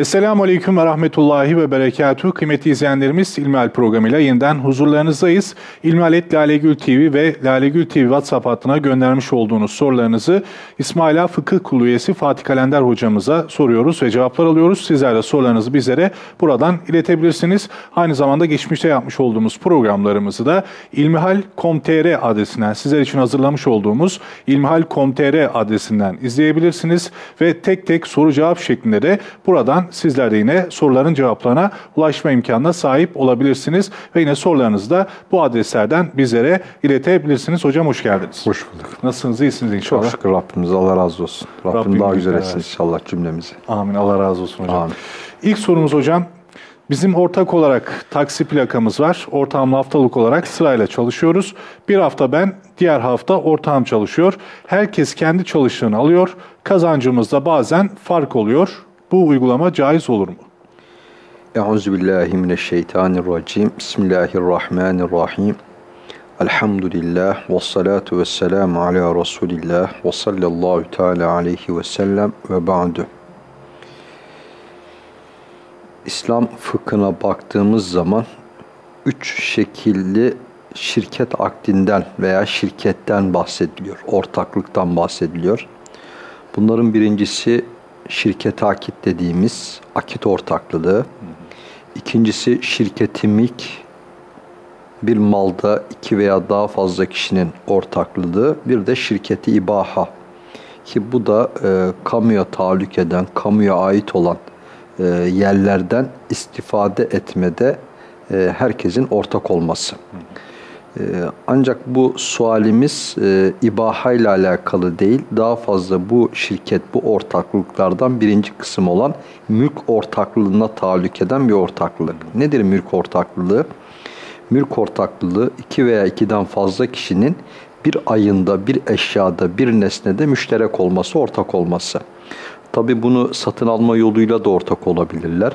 Esselamu Aleyküm ve Rahmetullahi ve Berekatuhu. Kıymetli izleyenlerimiz İlmihal programıyla yeniden huzurlarınızdayız. İlmihalet Lalegül TV ve Lalegül TV WhatsApp hattına göndermiş olduğunuz sorularınızı İsmaila Fıkıh Kulu üyesi Fatih Kalender hocamıza soruyoruz ve cevaplar alıyoruz. Sizler de sorularınızı bizlere buradan iletebilirsiniz. Aynı zamanda geçmişte yapmış olduğumuz programlarımızı da ilmihal.com.tr adresinden sizler için hazırlamış olduğumuz ilmihal.com.tr adresinden izleyebilirsiniz ve tek tek soru cevap şeklinde de buradan sizler de yine soruların cevaplarına ulaşma imkanına sahip olabilirsiniz. Ve yine sorularınızı da bu adreslerden bizlere iletebilirsiniz. Hocam hoş geldiniz. Hoş bulduk. Nasılsınız? İyisiniz inşallah. Çok şükür Rabbimize Allah razı olsun. Rabbim, Rabbim daha güzel etsin inşallah cümlemizi. Amin. Allah razı olsun hocam. Amin. İlk sorumuz hocam. Bizim ortak olarak taksi plakamız var. Ortağımla haftalık olarak sırayla çalışıyoruz. Bir hafta ben, diğer hafta ortağım çalışıyor. Herkes kendi çalıştığını alıyor. Kazancımızda bazen fark oluyor. Bu uygulama caiz olur mu? Euzubillahimineşşeytanirracim. Bismillahirrahmanirrahim. Elhamdülillah ve salatu ve selamu ala Resulillah ve sallallahu teala aleyhi ve sellem ve ba'du. İslam fıkhına baktığımız zaman üç şekilli şirket akdinden veya şirketten bahsediliyor. Ortaklıktan bahsediliyor. Bunların birincisi şirket akit dediğimiz akit ortaklığı. İkincisi şirketi mülk bir malda iki veya daha fazla kişinin ortaklılığı. Bir de şirketi ibaha ki bu da e, kamuya tahallük eden, kamuya ait olan e, yerlerden istifade etmede e, herkesin ortak olması. Ee, Ancak bu sualimiz e, ibaha ile alakalı değil, daha fazla bu şirket, bu ortaklıklardan birinci kısım olan mülk ortaklığına tahallük eden bir ortaklık. Nedir mülk ortaklığı? Mülk ortaklığı iki veya ikiden fazla kişinin bir ayında, bir eşyada, bir nesnede müşterek olması, ortak olması. Tabi bunu satın alma yoluyla da ortak olabilirler.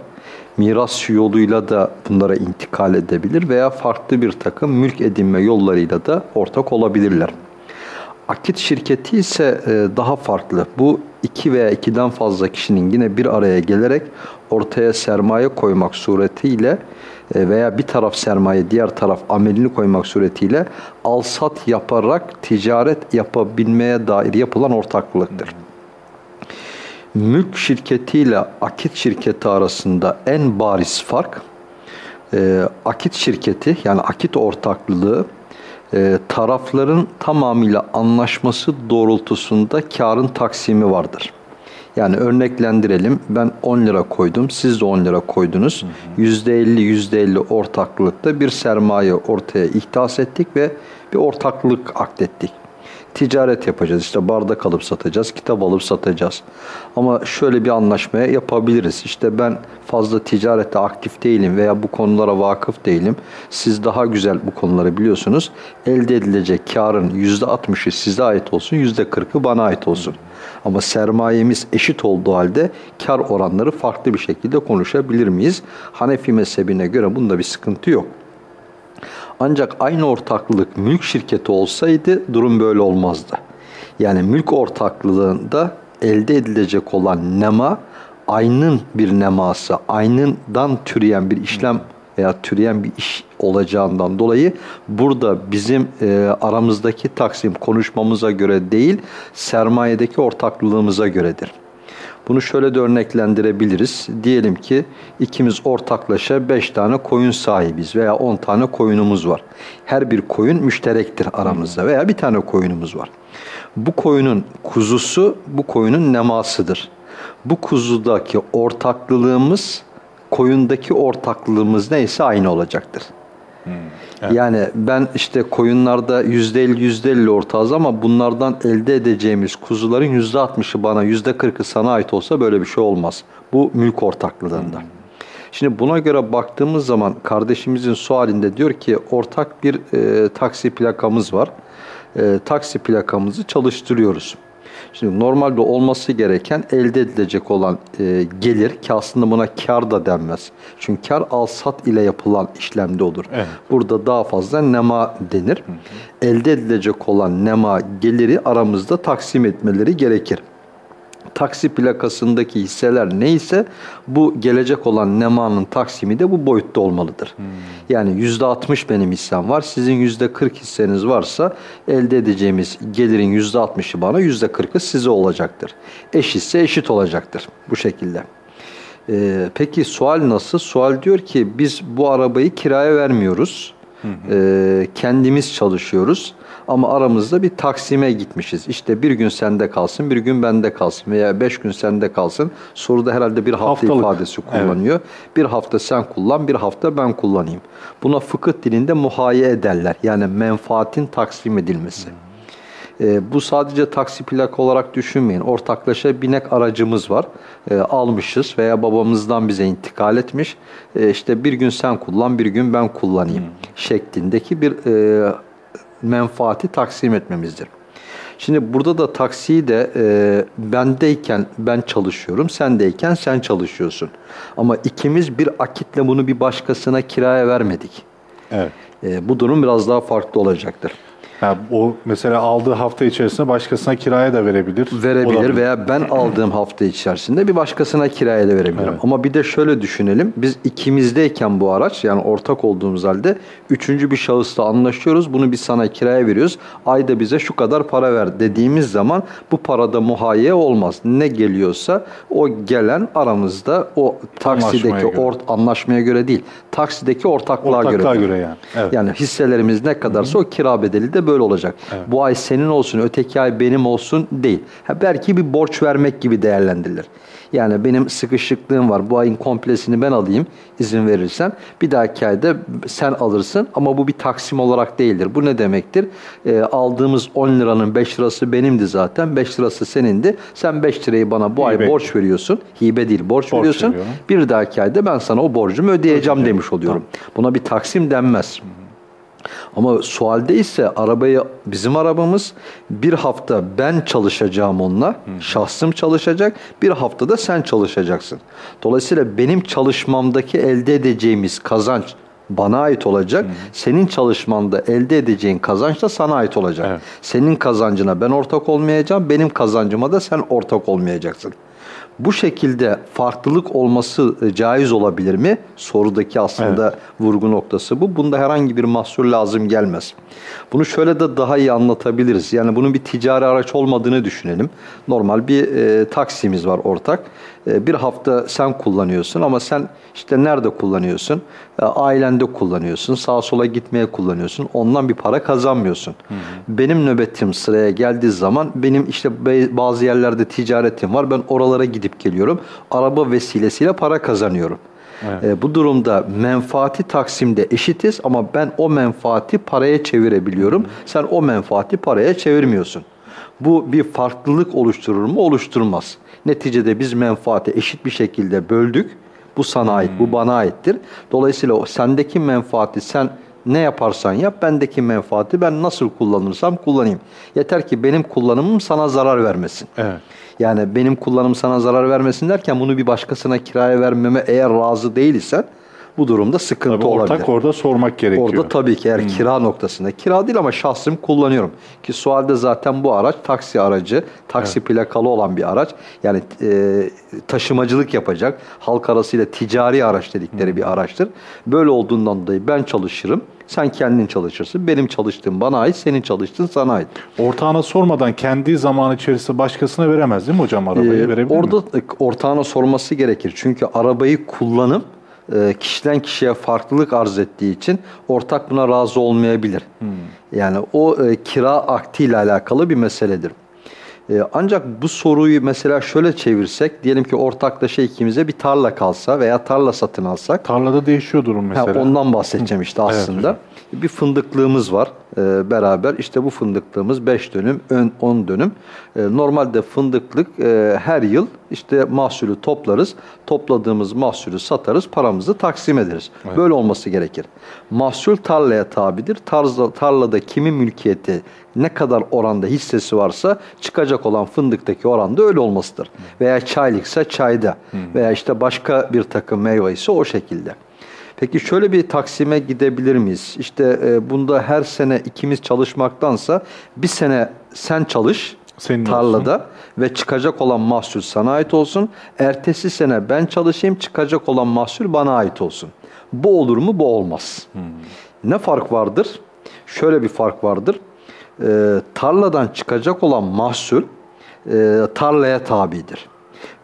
Miras yoluyla da bunlara intikal edebilir veya farklı bir takım mülk edinme yollarıyla da ortak olabilirler. Akit şirketi ise e, daha farklı. Bu iki veya ikiden fazla kişinin yine bir araya gelerek ortaya sermaye koymak suretiyle e, veya bir taraf sermaye, diğer taraf amelini koymak suretiyle alsat yaparak ticaret yapabilmeye dair yapılan ortaklıktır. Mülk şirketiyle akit şirketi arasında en bariz fark e, akit şirketi yani akit ortaklığı e, tarafların tamamıyla anlaşması doğrultusunda karın taksimi vardır. Yani örneklendirelim ben 10 lira koydum siz de 10 lira koydunuz. %50 %50 ortaklıkta bir sermaye ortaya ihdas ettik ve bir ortaklık akdettik ticaret yapacağız. İşte bardak alıp satacağız, kitap alıp satacağız. Ama şöyle bir anlaşmaya yapabiliriz. İşte ben fazla ticarette aktif değilim veya bu konulara vakıf değilim. Siz daha güzel bu konuları biliyorsunuz. Elde edilecek karın %60'ı size ait olsun, %40'ı bana ait olsun. Ama sermayemiz eşit olduğu halde kar oranları farklı bir şekilde konuşabilir miyiz? Hanefi mezhebine göre bunda bir sıkıntı yok. Ancak aynı ortaklılık mülk şirketi olsaydı durum böyle olmazdı. Yani mülk ortaklığında elde edilecek olan nema aynın bir neması, aynından türeyen bir işlem veya türeyen bir iş olacağından dolayı burada bizim e, aramızdaki taksim konuşmamıza göre değil, sermayedeki ortaklılığımıza göredir. Bunu şöyle de örneklendirebiliriz. Diyelim ki ikimiz ortaklaşa 5 tane koyun sahibiz veya 10 tane koyunumuz var. Her bir koyun müşterektir aramızda veya bir tane koyunumuz var. Bu koyunun kuzusu bu koyunun nemasıdır. Bu kuzudaki ortaklılığımız koyundaki ortaklılığımız neyse aynı olacaktır. Yani ben işte koyunlarda %50 %50 ortağız ama bunlardan elde edeceğimiz kuzuların %60'ı bana %40'ı sana ait olsa böyle bir şey olmaz. Bu mülk ortaklığında. Şimdi buna göre baktığımız zaman kardeşimizin sualinde diyor ki ortak bir e, taksi plakamız var. E, taksi plakamızı çalıştırıyoruz. Şimdi normalde olması gereken elde edilecek olan e, gelir ki aslında buna kar da denmez. Çünkü kar al-sat ile yapılan işlemde olur. Evet. Burada daha fazla nema denir. Elde edilecek olan nema geliri aramızda taksim etmeleri gerekir. Taksi plakasındaki hisseler neyse bu gelecek olan nemanın taksimi de bu boyutta olmalıdır. Hmm. Yani %60 benim hissem var. Sizin %40 hisseniz varsa elde edeceğimiz gelirin %60'ı bana %40'ı size olacaktır. Eşitse eşit olacaktır bu şekilde. Ee, peki sual nasıl? Sual diyor ki biz bu arabayı kiraya vermiyoruz. Hı hı. Ee, kendimiz çalışıyoruz. Ama aramızda bir taksime gitmişiz. İşte bir gün sende kalsın, bir gün bende kalsın veya beş gün sende kalsın. Soruda herhalde bir hafta Haftalık. ifadesi kullanıyor. Evet. Bir hafta sen kullan, bir hafta ben kullanayım. Buna fıkıh dilinde muhayye ederler. Yani menfaatin taksim edilmesi. Hmm. E, bu sadece taksi plak olarak düşünmeyin. Ortaklaşa binek aracımız var. E, almışız veya babamızdan bize intikal etmiş. E, işte bir gün sen kullan, bir gün ben kullanayım hmm. şeklindeki bir e, menfaati taksim etmemizdir. Şimdi burada da taksiyi de e, bendeyken ben çalışıyorum, sendeyken sen çalışıyorsun. Ama ikimiz bir akitle bunu bir başkasına kiraya vermedik. Evet. E, bu durum biraz daha farklı olacaktır. Yani o mesela aldığı hafta içerisinde başkasına kiraya da verebilir. Verebilir olabilir. veya ben aldığım hafta içerisinde bir başkasına kiraya da verebilirim. Evet. Ama bir de şöyle düşünelim. Biz ikimizdeyken bu araç yani ortak olduğumuz halde üçüncü bir şahısla anlaşıyoruz. Bunu biz sana kiraya veriyoruz. Ayda bize şu kadar para ver dediğimiz zaman bu parada muhayye olmaz. Ne geliyorsa o gelen aramızda o taksideki anlaşmaya göre, ort, anlaşmaya göre değil. Taksideki ortaklığa, ortaklığa göre. göre yani. Evet. Yani hisselerimiz ne kadarsa Hı-hı. o kira bedeli de böyle olacak. Evet. Bu ay senin olsun, öteki ay benim olsun değil. Ha, belki bir borç vermek gibi değerlendirilir. Yani benim sıkışıklığım var. Bu ayın komplesini ben alayım izin verirsen. Bir dahaki ayda sen alırsın ama bu bir taksim olarak değildir. Bu ne demektir? E, aldığımız 10 liranın 5 lirası benimdi zaten. 5 lirası senindi. Sen 5 lirayı bana bu hibe. ay borç veriyorsun. Hibe değil borç, borç veriyorsun. Veriyorum. Bir dahaki ayda ben sana o borcumu ödeyeceğim Ödeyeceğim. demiş oluyorum. Tamam. Buna bir taksim denmez. Hı. Ama sualde ise arabayı bizim arabamız bir hafta ben çalışacağım onunla. Hı. Şahsım çalışacak. Bir haftada sen çalışacaksın. Dolayısıyla benim çalışmamdaki elde edeceğimiz kazanç bana ait olacak. Hı. Senin çalışmanda elde edeceğin kazanç da sana ait olacak. Evet. Senin kazancına ben ortak olmayacağım. Benim kazancıma da sen ortak olmayacaksın. Bu şekilde farklılık olması e, caiz olabilir mi? Sorudaki aslında evet. vurgu noktası bu. Bunda herhangi bir mahsur lazım gelmez. Bunu şöyle de daha iyi anlatabiliriz. Yani bunun bir ticari araç olmadığını düşünelim. Normal bir e, taksimiz var ortak. E, bir hafta sen kullanıyorsun ama sen işte nerede kullanıyorsun? E, ailende kullanıyorsun. Sağa sola gitmeye kullanıyorsun. Ondan bir para kazanmıyorsun. Hı hı. Benim nöbetim sıraya geldiği zaman benim işte bazı yerlerde ticaretim var. Ben oralara gidip geliyorum. Araba vesilesiyle para kazanıyorum. Evet. E, bu durumda menfaati taksimde eşitiz ama ben o menfaati paraya çevirebiliyorum. Hı. Sen o menfaati paraya çevirmiyorsun. Bu bir farklılık oluşturur mu? Oluşturmaz. Neticede biz menfaati eşit bir şekilde böldük. Bu sana ait, bu bana aittir. Dolayısıyla o sendeki menfaati sen ne yaparsan yap, bendeki menfaati ben nasıl kullanırsam kullanayım. Yeter ki benim kullanımım sana zarar vermesin. Evet. Yani benim kullanım sana zarar vermesin derken bunu bir başkasına kiraya vermeme eğer razı değilsen bu durumda sıkıntı tabii ortak olabilir. orada sormak gerekiyor. Orada tabii ki eğer hmm. kira noktasında. Kira değil ama şahsım kullanıyorum. Ki sualde zaten bu araç taksi aracı, taksi evet. plakalı olan bir araç. Yani e, taşımacılık yapacak. Halk arasıyla ticari araç dedikleri hmm. bir araçtır. Böyle olduğundan dolayı ben çalışırım. Sen kendin çalışırsın. Benim çalıştığım bana ait, senin çalıştığın sana ait. Ortağına sormadan kendi zaman içerisinde başkasına veremez değil mi hocam arabayı? Ee, Verebilir orada mi? ortağına sorması gerekir. Çünkü arabayı kullanıp e, kişiden kişiye farklılık arz ettiği için ortak buna razı olmayabilir. Hmm. Yani o e, kira aktiyle alakalı bir meseledir. E, ancak bu soruyu mesela şöyle çevirsek, diyelim ki ortaklaşa ikimize bir tarla kalsa veya tarla satın alsak. Tarlada değişiyor durum mesela. Ha, ondan bahsedeceğim işte aslında. evet, bir fındıklığımız var e, beraber. İşte bu fındıklığımız 5 dönüm, 10 dönüm. E, normalde fındıklık e, her yıl işte mahsulü toplarız. Topladığımız mahsulü satarız, paramızı taksim ederiz. Evet. Böyle olması gerekir. Mahsul tarlaya tabidir. Tarzda, tarlada kimin mülkiyeti ne kadar oranda hissesi varsa çıkacak olan fındıktaki oranda öyle olmasıdır. Veya çaylıksa çayda veya işte başka bir takım meyve ise o şekilde. Peki şöyle bir taksime gidebilir miyiz? İşte e, bunda her sene ikimiz çalışmaktansa bir sene sen çalış, Senin tarlada ve çıkacak olan mahsul sana ait olsun. Ertesi sene ben çalışayım çıkacak olan mahsul bana ait olsun. Bu olur mu? Bu olmaz. Ne fark vardır? Şöyle bir fark vardır. Ee, tarladan çıkacak olan mahsul e, tarlaya tabidir.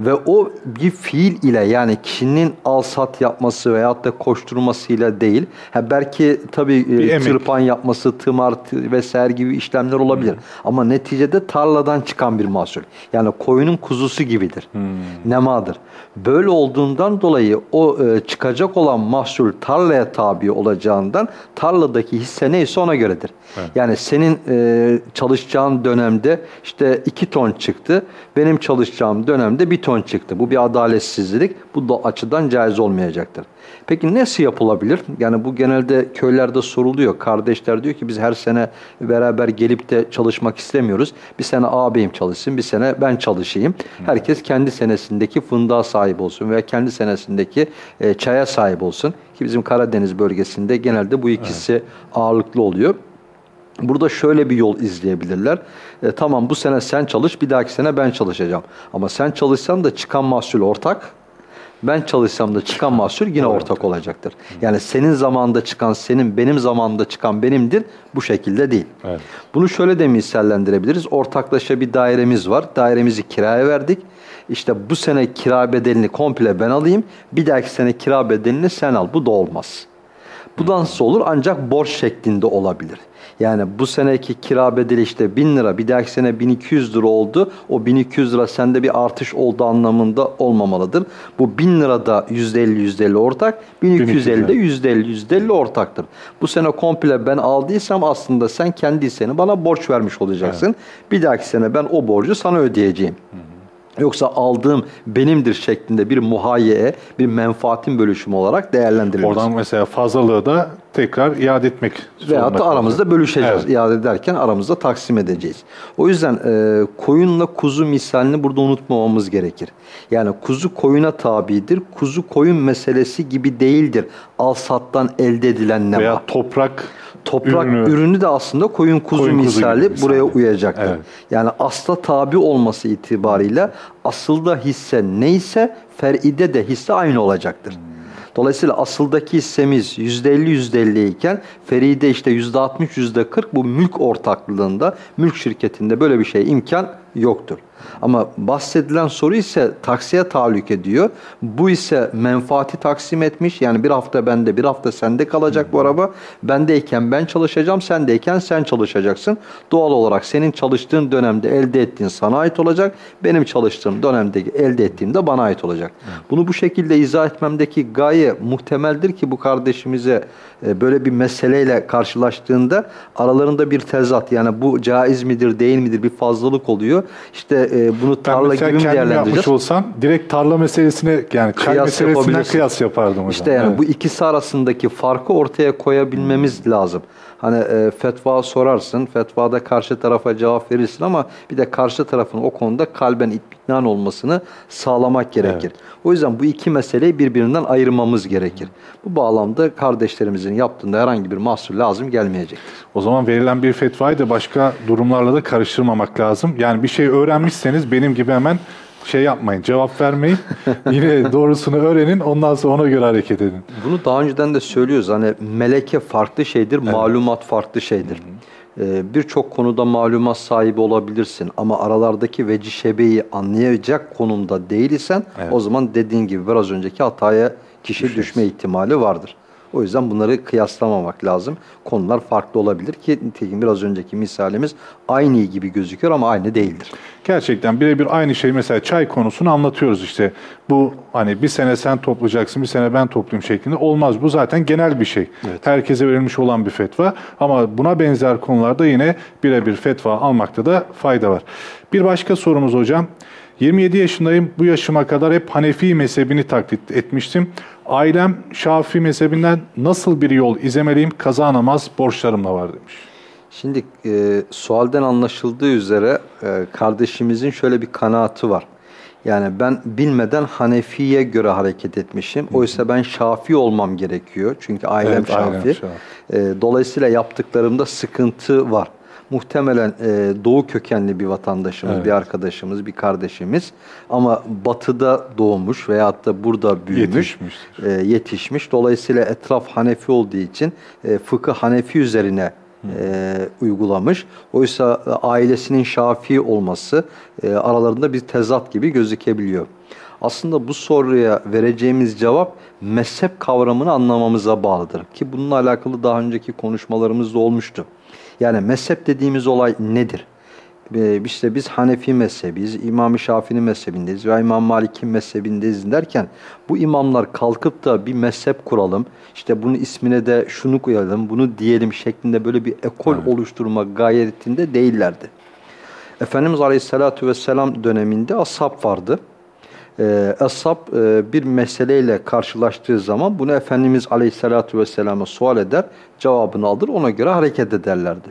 Ve o bir fiil ile yani kişinin al sat yapması veyahut da koşturmasıyla değil. Ha belki tabii Bir e, tırpan yapması, tımar tı- vesaire gibi işlemler olabilir. Ama neticede tarladan çıkan bir mahsul. Yani koyunun kuzusu gibidir. Nemadır. Böyle olduğundan dolayı o e, çıkacak olan mahsul tarlaya tabi olacağından tarladaki hisse neyse ona göredir. Yani senin e, çalışacağın dönemde işte 2 ton çıktı. Benim çalışacağım dönemde 1 ton çıktı. Bu bir adaletsizlik. Bu da açıdan caiz olmayacaktır. Peki nasıl yapılabilir? Yani bu genelde köylerde soruluyor. Kardeşler diyor ki biz her sene beraber gelip de çalışmak istemiyoruz. Bir sene ağabeyim çalışsın, bir sene ben çalışayım. Herkes kendi senesindeki fındığa sahip olsun veya kendi senesindeki e, çaya sahip olsun. Ki bizim Karadeniz bölgesinde genelde bu ikisi ağırlıklı oluyor. Burada şöyle bir yol izleyebilirler. E, tamam bu sene sen çalış, bir dahaki sene ben çalışacağım. Ama sen çalışsan da çıkan mahsul ortak. Ben çalışsam da çıkan mahsul yine ortak olacaktır. Yani senin zamanında çıkan senin, benim zamanında çıkan benimdir. Bu şekilde değil. Evet. Bunu şöyle de misallendirebiliriz. Ortaklaşa bir dairemiz var. Dairemizi kiraya verdik. İşte bu sene kira bedelini komple ben alayım. Bir dahaki sene kira bedelini sen al. Bu da olmaz. Bu da nasıl olur? Ancak borç şeklinde olabilir. Yani bu seneki kira bedeli işte 1000 lira, bir dahaki sene 1200 lira oldu. O 1200 lira sende bir artış oldu anlamında olmamalıdır. Bu 1000 lirada %50 %50 ortak, 1250 de %50 %50 ortaktır. Bu sene komple ben aldıysam aslında sen kendi hisseni bana borç vermiş olacaksın. Bir dahaki sene ben o borcu sana ödeyeceğim. Yoksa aldığım benimdir şeklinde bir muhayyeye, bir menfaatin bölüşümü olarak değerlendirilmez. Oradan mesela fazlalığı da tekrar iade etmek Veyahut zorunda da aramızda bölüşeceğiz. Evet. İade ederken aramızda taksim edeceğiz. O yüzden e, koyunla kuzu misalini burada unutmamamız gerekir. Yani kuzu koyuna tabidir. Kuzu koyun meselesi gibi değildir. Al sattan elde edilen ne Veya var? toprak Toprak ürünü- ürünü, de aslında koyun kuzu Koyun kuzu misali gibi misali. buraya uyacaktır. Evet. Yani asla tabi olması itibariyle asılda hisse neyse feride de hisse aynı olacaktır. Dolayısıyla asıldaki hissemiz %50 %50 iken feride işte %60 %40 bu mülk ortaklığında mülk şirketinde böyle bir şey imkan yoktur. Ama bahsedilen soru ise taksiye tahallük ediyor. Bu ise menfaati taksim etmiş. Yani bir hafta bende bir hafta sende kalacak bu araba. Bendeyken ben çalışacağım, sendeyken sen çalışacaksın. Doğal olarak senin çalıştığın dönemde elde ettiğin sana ait olacak. Benim çalıştığım dönemde elde ettiğim de bana ait olacak. Bunu bu şekilde izah etmemdeki gaye muhtemeldir ki bu kardeşimize e, böyle bir meseleyle karşılaştığında aralarında bir tezat yani bu caiz midir değil midir bir fazlalık oluyor. İşte e, bunu tarla gibi mi değerlendireceğiz? olsam direkt tarla meselesine yani çay Kıyas yapabilirsin. kıyas yapardım hocam. İşte yani Evet. bu ikisi arasındaki farkı ortaya koyabilmemiz lazım. Hani e, fetva sorarsın, fetvada karşı tarafa cevap verirsin ama bir de karşı tarafın o konuda kalben itminan olmasını sağlamak gerekir. O yüzden bu iki meseleyi birbirinden ayırmamız gerekir. Bu bağlamda kardeşlerimizin yaptığında herhangi bir mahsur lazım gelmeyecek. O zaman verilen bir fetvayı da başka durumlarla da karıştırmamak lazım. Yani bir şey öğrenmişseniz benim gibi hemen şey yapmayın, cevap vermeyin. Yine doğrusunu öğrenin, ondan sonra ona göre hareket edin. Bunu daha önceden de söylüyoruz. Hani meleke farklı şeydir, malumat farklı şeydir. Ee, Birçok konuda malumat sahibi olabilirsin ama aralardaki veci şebeyi anlayacak konumda değil isen o zaman dediğin gibi biraz önceki hataya kişi düşme ihtimali vardır. O yüzden bunları kıyaslamamak lazım. Konular farklı olabilir ki nitekim biraz önceki misalimiz aynı gibi gözüküyor ama aynı değildir. Gerçekten birebir aynı şey mesela çay konusunu anlatıyoruz işte. Bu hani bir sene sen toplayacaksın, bir sene ben toplayayım şeklinde olmaz. Bu zaten genel bir şey. Herkese verilmiş olan bir fetva ama buna benzer konularda yine birebir fetva almakta da fayda var. Bir başka sorumuz hocam. 27 yaşındayım. Bu yaşıma kadar hep Hanefi mezhebini taklit etmiştim. Ailem Şafii mezhebinden nasıl bir yol izlemeliyim? Kaza namaz borçlarımla var demiş. Şimdi e, sualden anlaşıldığı üzere e, kardeşimizin şöyle bir kanaati var. Yani ben bilmeden Hanefi'ye göre hareket etmişim. Oysa ben Şafii olmam gerekiyor. Çünkü ailem Evet, ailem Şafii. Şafii. E, dolayısıyla yaptıklarımda sıkıntı var. Muhtemelen e, doğu kökenli bir vatandaşımız, Evet. bir arkadaşımız, bir kardeşimiz ama batıda doğmuş veyahut da burada büyümüş, e, yetişmiş. Dolayısıyla etraf Hanefi olduğu için e, fıkıh Hanefi üzerine e, uygulamış. Oysa e, ailesinin Şafii olması e, aralarında bir tezat gibi gözükebiliyor. Aslında bu soruya vereceğimiz cevap mezhep kavramını anlamamıza bağlıdır. Ki bununla alakalı daha önceki konuşmalarımızda olmuştu. Yani mezhep dediğimiz olay nedir? Ee, işte biz Hanefi mezhebiyiz, İmam-ı Şafii'nin mezhebindeyiz ve İmam Malik'in mezhebindeyiz derken bu imamlar kalkıp da bir mezhep kuralım, işte bunun ismine de şunu koyalım, bunu diyelim şeklinde böyle bir ekol oluşturma gayretinde değillerdi. Efendimiz Aleyhisselatü Vesselam döneminde ashab vardı. Ashab e, bir meseleyle karşılaştığı zaman bunu Efendimiz Aleyhisselatü Vesselam'a sual eder, cevabını alır, ona göre hareket ederlerdi.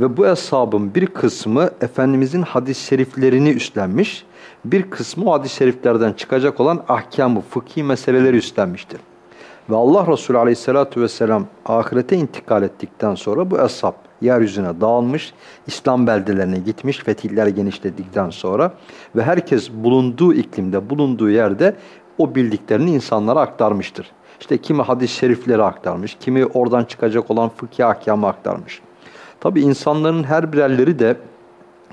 Ve bu ashabın bir kısmı Efendimizin hadis-i şeriflerini üstlenmiş, bir kısmı hadis-i şeriflerden çıkacak olan ahkamı, fıkhi meseleleri üstlenmiştir. Ve Allah Resulü Aleyhisselatü Vesselam ahirete intikal ettikten sonra bu ashab yeryüzüne dağılmış, İslam beldelerine gitmiş, fetihler genişledikten sonra ve herkes bulunduğu iklimde, bulunduğu yerde o bildiklerini insanlara aktarmıştır. İşte kimi hadis-i şerifleri aktarmış, kimi oradan çıkacak olan fıkhi ahkamı aktarmış. Tabi insanların her birerleri de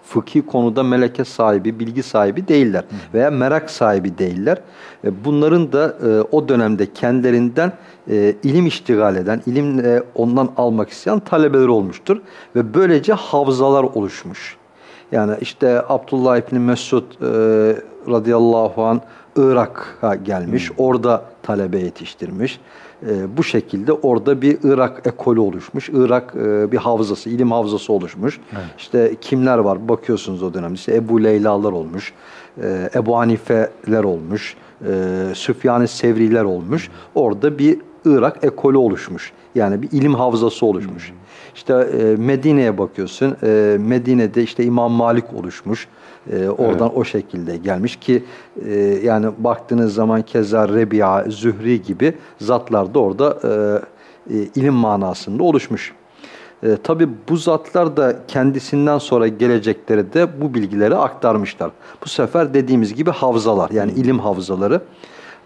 fıkhi konuda meleke sahibi, bilgi sahibi değiller veya merak sahibi değiller. E, Bunların da e, o dönemde kendilerinden e, ilim iştigal eden, ilim e, ondan almak isteyen talebeler olmuştur ve böylece havzalar oluşmuş. Yani işte Abdullah İbni Mesud e, radıyallahu an Irak'a gelmiş, orada talebe yetiştirmiş. E, bu şekilde orada bir Irak ekolü oluşmuş. Irak e, bir havzası, ilim havzası oluşmuş. İşte kimler var bakıyorsunuz o dönemde. İşte Ebu Leyla'lar olmuş, e, Ebu Hanife'ler olmuş, e, Süfyan-ı Sevri'ler olmuş. Orada bir Irak ekolü oluşmuş. Yani bir ilim havzası oluşmuş. İşte e, Medine'ye bakıyorsun. E, Medine'de işte İmam Malik oluşmuş. E, oradan o şekilde gelmiş ki e, yani baktığınız zaman keza Rebi'a, Zühri gibi zatlar da orada e, e, ilim manasında oluşmuş. E, Tabi bu zatlar da kendisinden sonra gelecekleri de bu bilgileri aktarmışlar. Bu sefer dediğimiz gibi havzalar yani ilim havzaları.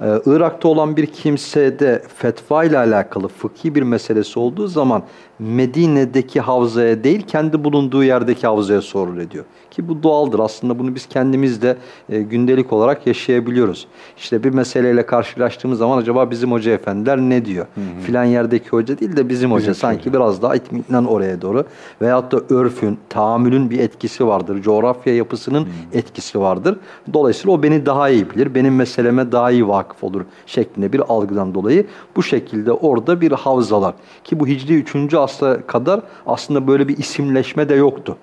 Ee, Irak'ta olan bir kimsede fetva ile alakalı fıkhi bir meselesi olduğu zaman Medine'deki havzaya değil kendi bulunduğu yerdeki havzaya sorulur diyor. Ki bu doğaldır aslında bunu biz kendimiz de e, gündelik olarak yaşayabiliyoruz. İşte bir meseleyle karşılaştığımız zaman acaba bizim hoca efendiler ne diyor? Filan yerdeki hoca değil de bizim hoca sanki biraz daha itminan oraya doğru. Veyahut da örfün, tahammülün bir etkisi vardır. Coğrafya yapısının etkisi vardır. Dolayısıyla o beni daha iyi bilir. Benim meseleme daha iyi vakıf olur şeklinde bir algıdan dolayı bu şekilde orada bir havzalar. Ki bu Hicri 3. asra kadar aslında böyle bir isimleşme de yoktu.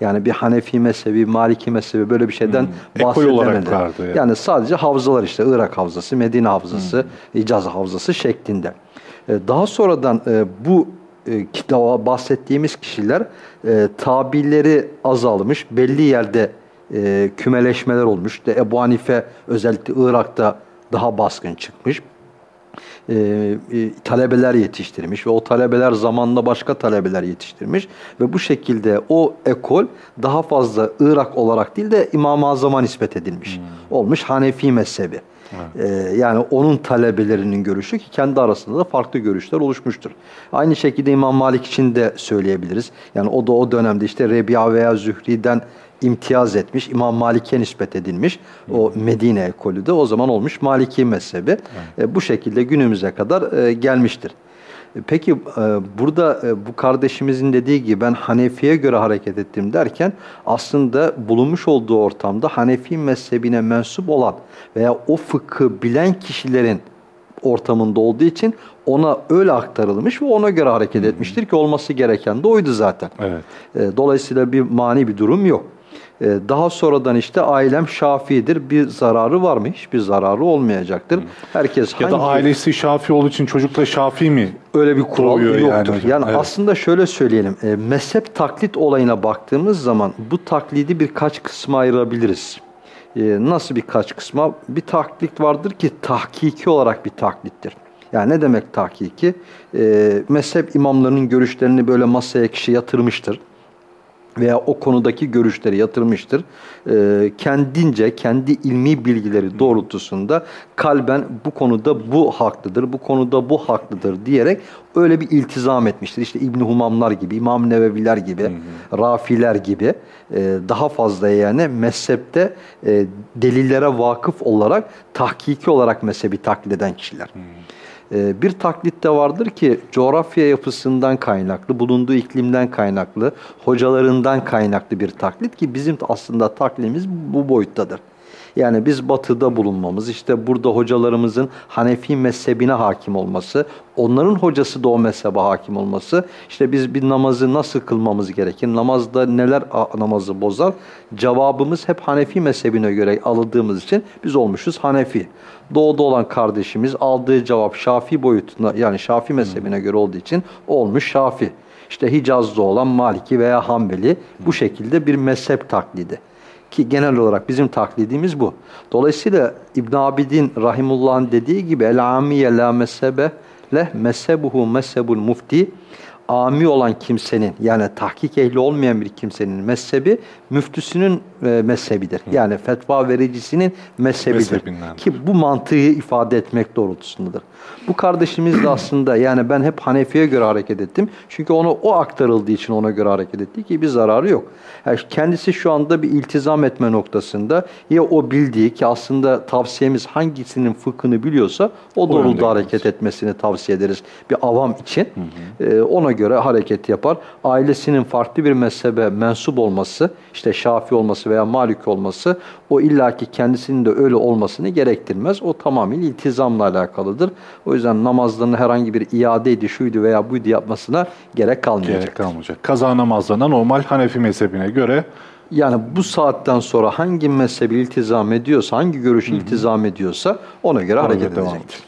Yani bir Hanefi mezhebi, Maliki mezhebi böyle bir şeyden Ekol bahsedemedi. yani. Yani sadece havzalar işte Irak havzası, Medine havzası, Hicaz havzası şeklinde. Ee, Daha sonradan e, bu e, kitaba bahsettiğimiz kişiler e, tabileri azalmış, belli yerde e, kümeleşmeler olmuş. İşte Ebu Hanife özellikle Irak'ta daha baskın çıkmış e, e, talebeler yetiştirmiş ve o talebeler zamanla başka talebeler yetiştirmiş ve bu şekilde o ekol daha fazla Irak olarak değil de İmam-ı Azam'a nispet edilmiş. Olmuş Hanefi mezhebi. E, yani onun talebelerinin görüşü ki kendi arasında da farklı görüşler oluşmuştur. Aynı şekilde İmam Malik için de söyleyebiliriz. Yani o da o dönemde işte Rebi'a veya Zühri'den imtiyaz etmiş, İmam Malik'e nispet edilmiş. O Medine ekolü de o zaman olmuş Maliki mezhebi. E, bu şekilde günümüze kadar e, gelmiştir. E, Peki burada bu kardeşimizin dediği gibi ben Hanefi'ye göre hareket ettim derken aslında bulunmuş olduğu ortamda Hanefi mezhebine mensup olan veya o fıkhı bilen kişilerin ortamında olduğu için ona öyle aktarılmış ve ona göre hareket etmiştir ki olması gereken de oydu zaten. Evet. Dolayısıyla bir mani bir durum yok. E, Daha sonradan işte ailem Şafii'dir. Bir zararı var mı? Hiçbir zararı olmayacaktır. Herkes Ya da hangi ailesi Şafii olduğu için çocuk da Şafii mi? öyle bir kural yani yoktur. Yani, hocam. Evet. aslında şöyle söyleyelim. E, mezhep taklit olayına baktığımız zaman bu taklidi birkaç kısma ayırabiliriz. E, nasıl birkaç kısma? Bir taklit vardır ki tahkiki olarak bir taklittir. Yani ne demek tahkiki? E, mezhep imamlarının görüşlerini böyle masaya kişi yatırmıştır. Veya o konudaki görüşleri yatırmıştır. Ee, kendince, kendi ilmi bilgileri doğrultusunda kalben bu konuda bu haklıdır, bu konuda bu haklıdır diyerek öyle bir iltizam etmiştir. İşte İbn Humamlar gibi, İmam Neveviler gibi, hı hı. Rafiler gibi e, daha fazla yani mezhepte e, delillere vakıf olarak tahkiki olarak mezhebi taklit eden kişiler. Hı. Ee, bir taklit de vardır ki coğrafya yapısından kaynaklı, bulunduğu iklimden kaynaklı, hocalarından kaynaklı bir taklit ki bizim aslında taklidimiz bu boyuttadır. Yani biz batıda bulunmamız, işte burada hocalarımızın Hanefi mezhebine hakim olması, onların hocası da o mezhebe hakim olması, işte biz bir namazı nasıl kılmamız gerekir, namazda neler namazı bozar, cevabımız hep Hanefi mezhebine göre alındığımız için biz olmuşuz Hanefi. Doğuda olan kardeşimiz aldığı cevap Şafi boyutuna yani Şafi mezhebine göre olduğu için olmuş Şafi. İşte Hicaz'da olan Maliki veya Hanbeli bu şekilde bir mezhep taklidi. Ki genel olarak bizim taklidimiz bu. Dolayısıyla İbn Abidin rahimullah'ın dediği gibi el amiye la mezhebe leh mezhebuhu mezhebul mufti ami olan kimsenin yani tahkik ehli olmayan bir kimsenin mezhebi müftüsünün e, mezhebidir. Hı. Yani fetva vericisinin mezhebidir. Ki bu mantığı ifade etmek doğrultusundadır. Bu kardeşimiz de aslında yani ben hep Hanefi'ye göre hareket ettim. Çünkü onu o aktarıldığı için ona göre hareket etti ki bir zararı yok. Yani kendisi şu anda bir iltizam etme noktasında ya o bildiği ki aslında tavsiyemiz hangisinin fıkhını biliyorsa o doğrultuda hareket etmesini tavsiye ederiz bir avam için. Hı hı. Ee, ona göre hareket yapar. Ailesinin farklı bir mezhebe mensup olması, işte Şafi olması veya Malik olması o illaki kendisinin de öyle olmasını gerektirmez. O tamamen iltizamla alakalıdır. O yüzden namazlarını herhangi bir iadeydi, şuydu veya buydu yapmasına gerek kalmayacak. Gerek kalmayacak. Kaza namazlarına normal Hanefi mezhebine göre yani bu saatten sonra hangi mezhebi iltizam ediyorsa, hangi görüşü iltizam ediyorsa ona göre ona hareket edecektir.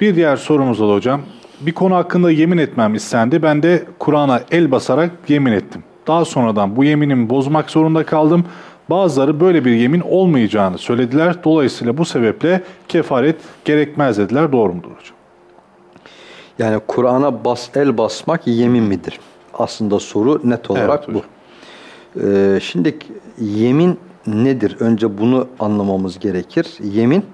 Bir diğer sorumuz oldu hocam bir konu hakkında yemin etmem istendi. Ben de Kur'an'a el basarak yemin ettim. Daha sonradan bu yeminimi bozmak zorunda kaldım. Bazıları böyle bir yemin olmayacağını söylediler. Dolayısıyla bu sebeple kefaret gerekmez dediler. Doğru mudur hocam? Yani Kur'an'a bas, el basmak yemin midir? Aslında soru net olarak evet, bu. Ee, şimdi yemin nedir? Önce bunu anlamamız gerekir. Yemin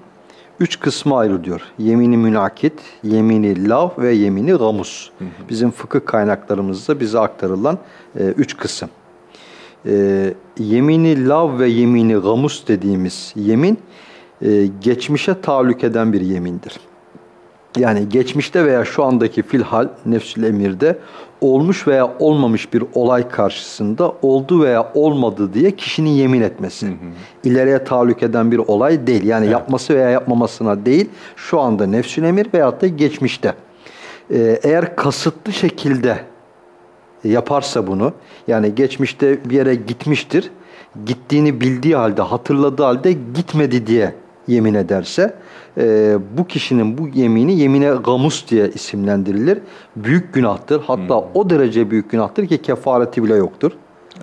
üç kısma ayrılıyor. Yemini münakit, yemini lav ve yemini gamus. Hı hı. Bizim fıkıh kaynaklarımızda bize aktarılan e, üç kısım. E, yemini lav ve yemini gamus dediğimiz yemin e, geçmişe tahallük eden bir yemindir. Yani geçmişte veya şu andaki filhal nefsül emirde olmuş veya olmamış bir olay karşısında oldu veya olmadı diye kişinin yemin etmesi. Hı hı. İleriye tahallük eden bir olay değil. Yani evet. yapması veya yapmamasına değil. Şu anda nefsül emir veyahut da geçmişte. Ee, eğer kasıtlı şekilde yaparsa bunu yani geçmişte bir yere gitmiştir. Gittiğini bildiği halde, hatırladığı halde gitmedi diye yemin ederse e, bu kişinin bu yemini yemine gamus diye isimlendirilir. Büyük günahtır. Hatta hmm. o derece büyük günahtır ki kefareti bile yoktur.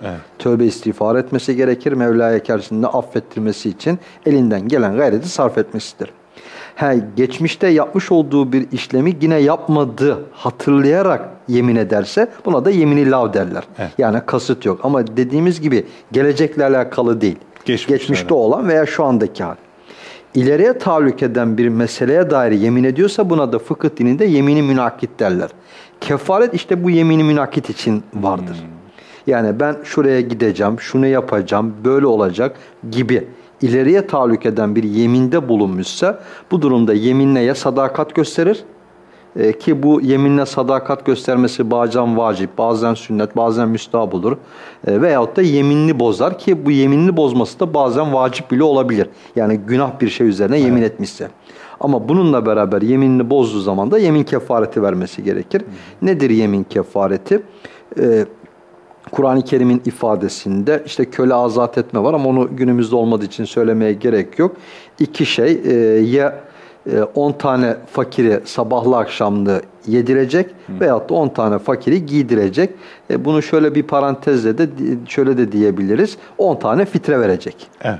Evet. Tövbe istiğfar etmesi gerekir. Mevla'ya karşısında affettirmesi için elinden gelen gayreti sarf etmesidir. He, geçmişte yapmış olduğu bir işlemi yine yapmadı hatırlayarak yemin ederse buna da yemini lav derler. Evet. Yani kasıt yok. Ama dediğimiz gibi gelecekle alakalı değil. Geçmişte, Geçmişte olan veya şu andaki hal ileriye tahallük eden bir meseleye dair yemin ediyorsa buna da fıkıh dininde yemini münakit derler. Kefaret işte bu yemini münakit için vardır. Hmm. Yani ben şuraya gideceğim, şunu yapacağım, böyle olacak gibi ileriye tahallük eden bir yeminde bulunmuşsa bu durumda yeminle ya sadakat gösterir e, ki bu yeminle sadakat göstermesi bazen vacip, bazen sünnet, bazen müstahap olur. E, veyahut da yeminli bozar ki bu yeminli bozması da bazen vacip bile olabilir. Yani günah bir şey üzerine yemin evet. etmişse. Ama bununla beraber yeminini bozduğu zaman da yemin kefareti vermesi gerekir. Hı. Nedir yemin kefareti? Ee, Kur'an-ı Kerim'in ifadesinde işte köle azat etme var ama onu günümüzde olmadığı için söylemeye gerek yok. İki şey e, ya 10 e, tane fakiri sabahlı akşamlı yedirecek Hı. veyahut da 10 tane fakiri giydirecek. E, bunu şöyle bir parantezle de şöyle de diyebiliriz. 10 tane fitre verecek. Evet.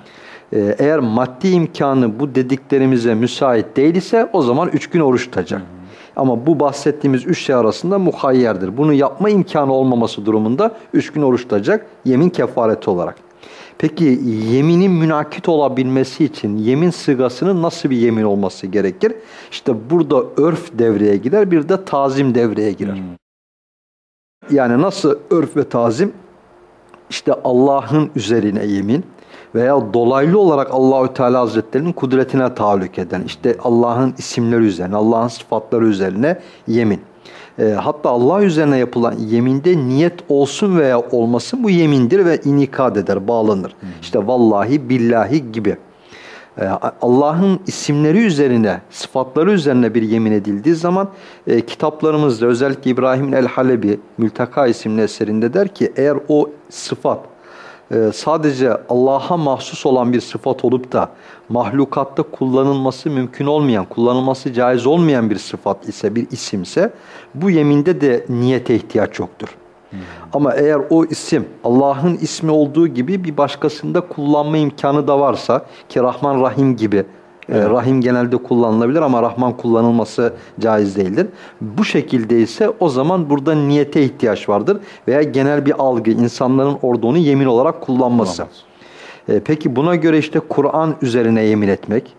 E, eğer maddi imkanı bu dediklerimize müsait değil ise o zaman 3 gün oruç tutacak. Hı. Ama bu bahsettiğimiz üç şey arasında muhayyerdir. Bunu yapma imkanı olmaması durumunda üç gün oruç tutacak yemin kefareti olarak. Peki yeminin münakit olabilmesi için yemin sıgasının nasıl bir yemin olması gerekir? İşte burada örf devreye girer, bir de tazim devreye girer. Yani nasıl örf ve tazim? İşte Allah'ın üzerine yemin veya dolaylı olarak Allahü Teala Hazretlerinin kudretine tahallük eden, işte Allah'ın isimleri üzerine, Allah'ın sıfatları üzerine yemin. E, hatta Allah üzerine yapılan yeminde niyet olsun veya olmasın bu yemindir ve inikad eder, bağlanır. Hmm. İşte vallahi, billahi gibi. E, Allah'ın isimleri üzerine, sıfatları üzerine bir yemin edildiği zaman e, kitaplarımızda özellikle İbrahim el-Halebi Mülteka isimli eserinde der ki eğer o sıfat sadece Allah'a mahsus olan bir sıfat olup da mahlukatta kullanılması mümkün olmayan, kullanılması caiz olmayan bir sıfat ise, bir isimse bu yeminde de niyete ihtiyaç yoktur. Hmm. Ama eğer o isim Allah'ın ismi olduğu gibi bir başkasında kullanma imkanı da varsa ki Rahman Rahim gibi ee, evet. Rahim genelde kullanılabilir ama Rahman kullanılması caiz değildir. Bu şekilde ise o zaman burada niyete ihtiyaç vardır veya genel bir algı insanların orada onu yemin olarak kullanması. Ee, peki buna göre işte Kur'an üzerine yemin etmek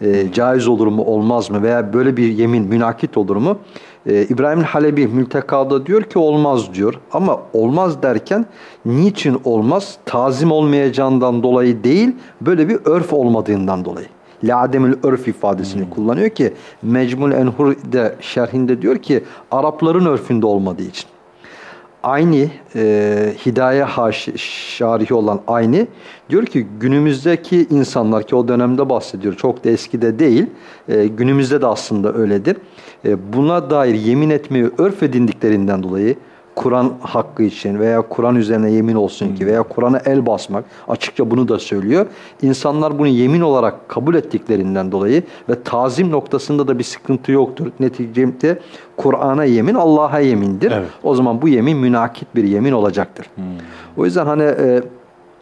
e, caiz olur mu olmaz mı veya böyle bir yemin münakit olur mu? Ee, İbrahim Halebi Mülteka'da diyor ki olmaz diyor ama olmaz derken niçin olmaz? Tazim olmayacağından dolayı değil böyle bir örf olmadığından dolayı. La'demül örf ifadesini hmm. kullanıyor ki Mecmul Enhur de şerhinde diyor ki Arapların örfünde olmadığı için. Aynı e, Hidaye şarihi olan aynı diyor ki günümüzdeki insanlar ki o dönemde bahsediyor çok da eskide değil e, günümüzde de aslında öyledir. E, buna dair yemin etmeyi örf edindiklerinden dolayı Kur'an hakkı için veya Kur'an üzerine yemin olsun ki veya Kur'an'a el basmak açıkça bunu da söylüyor. İnsanlar bunu yemin olarak kabul ettiklerinden dolayı ve tazim noktasında da bir sıkıntı yoktur. Neticede Kur'an'a yemin Allah'a yemindir. Evet. O zaman bu yemin münakit bir yemin olacaktır. Hmm. O yüzden hani e,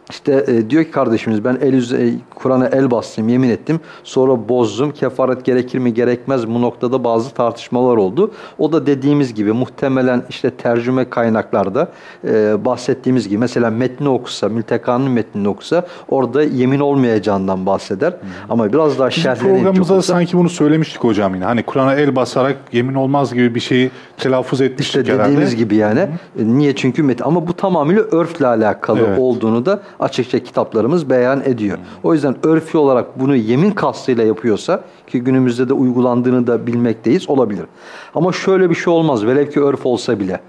işte e, diyor ki kardeşimiz ben el e, Kur'an'a el bastım, yemin ettim. Sonra bozdum. Kefaret gerekir mi gerekmez bu noktada bazı tartışmalar oldu. O da dediğimiz gibi muhtemelen işte tercüme kaynaklarda e, bahsettiğimiz gibi mesela metni okusa, mültekanın metnini okusa orada yemin olmayacağından bahseder. Hmm. Ama biraz daha şerhlenip programımızda okusa, sanki bunu söylemiştik hocam yine. Hani Kur'an'a el basarak yemin olmaz gibi bir şeyi telaffuz etmiştik işte dediğimiz herhalde. gibi yani. Hı. Niye? Çünkü metin ama bu tamamıyla örfle alakalı evet. olduğunu da açıkça kitaplarımız beyan ediyor. O yüzden örfi olarak bunu yemin kastıyla yapıyorsa ki günümüzde de uygulandığını da bilmekteyiz olabilir. Ama şöyle bir şey olmaz. Velev ki örf olsa bile.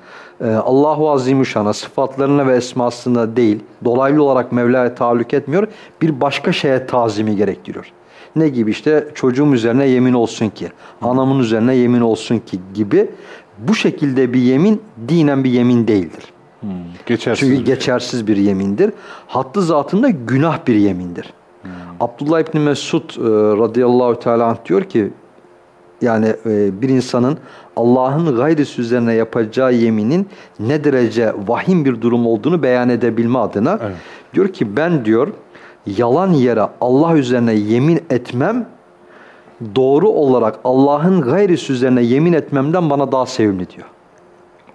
E, Allahu Azimüşşan'a sıfatlarına ve esmasına değil, dolaylı olarak Mevla'ya tahallük etmiyor, bir başka şeye tazimi gerektiriyor. Ne gibi işte çocuğum üzerine yemin olsun ki, anamın üzerine yemin olsun ki gibi bu şekilde bir yemin dinen bir yemin değildir. Hmm, geçersiz Çünkü geçersiz bir yemindir. Hattı zatında günah bir yemindir. Hmm. Abdullah İbni Mesud e, radıyallahu teala diyor ki yani e, bir insanın Allah'ın gayrisi üzerine yapacağı yeminin ne derece vahim bir durum olduğunu beyan edebilme adına evet. diyor ki ben diyor yalan yere Allah üzerine yemin etmem doğru olarak Allah'ın gayrisi üzerine yemin etmemden bana daha sevimli diyor.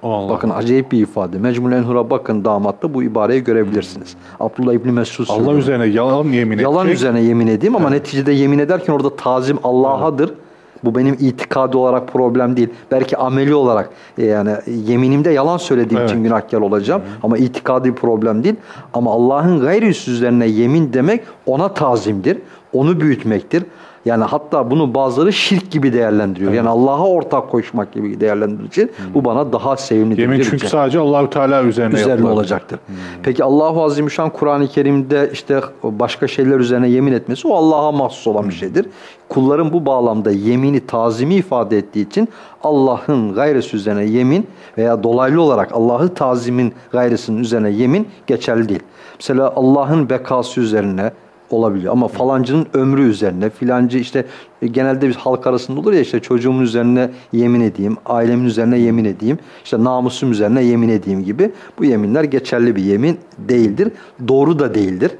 Allah. Bakın acayip bir ifade. Mecmul Enhur'a bakın damatta bu ibareyi görebilirsiniz. Abdullah İbni Mesud Allah söylüyor. üzerine yalan yemin edecek. Yalan üzerine yemin edeyim ama evet. neticede yemin ederken orada tazim Allah'adır. Evet. Bu benim itikadi olarak problem değil. Belki ameli olarak e, yani yeminimde yalan söylediğim evet. için günahkar olacağım. Evet. Ama itikadi problem değil. Ama Allah'ın gayri üzerine yemin demek ona tazimdir. Onu büyütmektir. Yani hatta bunu bazıları şirk gibi değerlendiriyor. Evet. Yani Allah'a ortak koşmak gibi değerlendirir için hmm. bu bana daha sevimli. Yemin çünkü sadece Allahu Teala üzerine, üzerine olacaktır. Hmm. Peki Allahu Azimüşşan Kur'an-ı Kerim'de işte başka şeyler üzerine yemin etmesi o Allah'a mahsus olan bir hmm. şeydir. Kulların bu bağlamda yemini tazimi ifade ettiği için Allah'ın gayresi üzerine yemin veya dolaylı olarak Allah'ı tazimin gayresinin üzerine yemin geçerli değil. Mesela Allah'ın bekası üzerine olabiliyor. Ama falancının ömrü üzerine, filancı işte e, genelde biz halk arasında olur ya işte çocuğumun üzerine yemin edeyim, ailemin üzerine yemin edeyim, işte namusum üzerine yemin edeyim gibi bu yeminler geçerli bir yemin değildir. Doğru da değildir.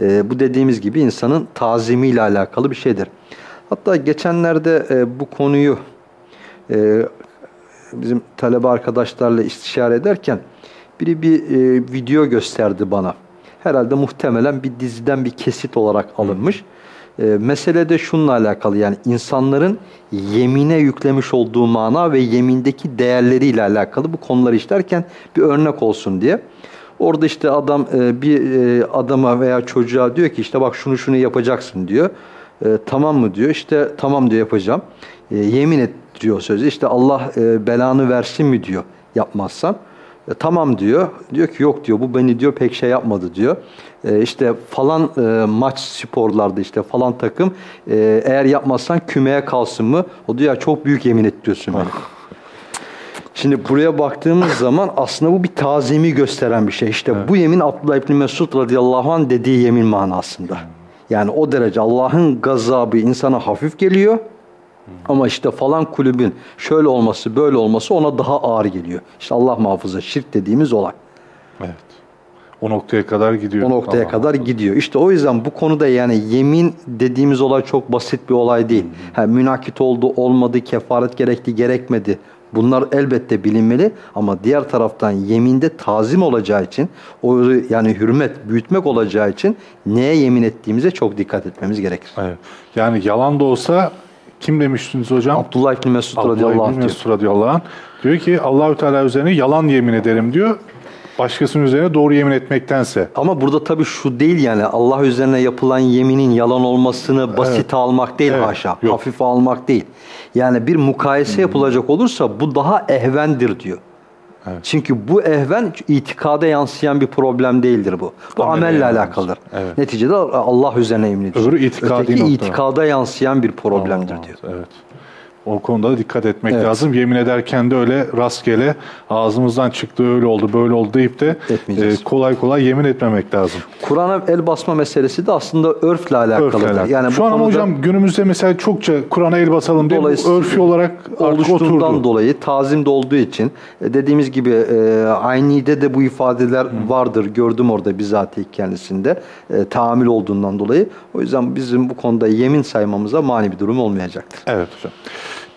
E, bu dediğimiz gibi insanın tazimiyle alakalı bir şeydir. Hatta geçenlerde e, bu konuyu e, bizim talebe arkadaşlarla istişare ederken biri bir e, video gösterdi bana. Herhalde muhtemelen bir diziden bir kesit olarak alınmış. E, mesele de şununla alakalı yani insanların yemine yüklemiş olduğu mana ve yemindeki değerleriyle alakalı bu konuları işlerken bir örnek olsun diye. Orada işte adam e, bir e, adama veya çocuğa diyor ki işte bak şunu şunu yapacaksın diyor. E, tamam mı diyor. İşte tamam diyor yapacağım. E, yemin et diyor sözü. İşte Allah e, belanı versin mi diyor yapmazsan. E, tamam diyor. Diyor ki yok diyor bu beni diyor pek şey yapmadı diyor. E, işte falan e, maç sporlarda işte falan takım e, eğer yapmazsan kümeye kalsın mı? O diyor ya çok büyük yemin ettiriyorsun beni. Şimdi buraya baktığımız zaman aslında bu bir tazimi gösteren bir şey. İşte bu yemin Abdullah İbni Mesud radıyallahu anh dediği yemin manasında. Yani o derece Allah'ın gazabı insana hafif geliyor. Ama işte falan kulübün şöyle olması böyle olması ona daha ağır geliyor. İşte Allah muhafaza şirk dediğimiz olay. Evet. O noktaya kadar gidiyor. O noktaya Allah kadar Allah. gidiyor. İşte o yüzden bu konuda yani yemin dediğimiz olay çok basit bir olay değil. Ha, münakit oldu, olmadı, kefaret gerekti, gerekmedi. Bunlar elbette bilinmeli ama diğer taraftan yeminde tazim olacağı için, o yani hürmet, büyütmek olacağı için neye yemin ettiğimize çok dikkat etmemiz gerekir. Evet. Yani yalan da olsa kim demiştiniz hocam? Abdullah İbni Mesud radıyallahu anh. Mesud radıyallahu anh diyor ki Allahü Teala üzerine yalan yemin ederim diyor. Başkasının üzerine doğru yemin etmektense. Ama burada tabii şu değil yani Allah üzerine yapılan yeminin yalan olmasını basite almak değil Evet, haşa. yok. Hafife almak değil. Yani bir mukayese yapılacak olursa bu daha ehvendir diyor. Evet. Çünkü bu ehven itikada yansıyan bir problem değildir bu. Bu amelle yansır. alakalıdır. Evet. Neticede Allah üzerine yemin ediyor. Öbürü itikadi Öteki nokta. itikada yansıyan bir problemdir Allah diyor. Evet. O konuda da dikkat etmek Evet. lazım. Yemin ederken de öyle rastgele ağzımızdan çıktı öyle oldu böyle oldu deyip de e, kolay kolay yemin etmemek lazım. Kur'an'a el basma meselesi de aslında örfle alakalı. Yani bu Şu an ama hocam günümüzde mesela çokça Kur'an'a el basalım diye örfi olarak oluştuğundan oturdu. dolayı tazimde olduğu için e, dediğimiz gibi e, Ayni'de de bu ifadeler vardır. Gördüm orada bizatihi kendisinde e, tahammül olduğundan dolayı. O yüzden bizim bu konuda yemin saymamıza mani bir durum olmayacaktır. Evet hocam.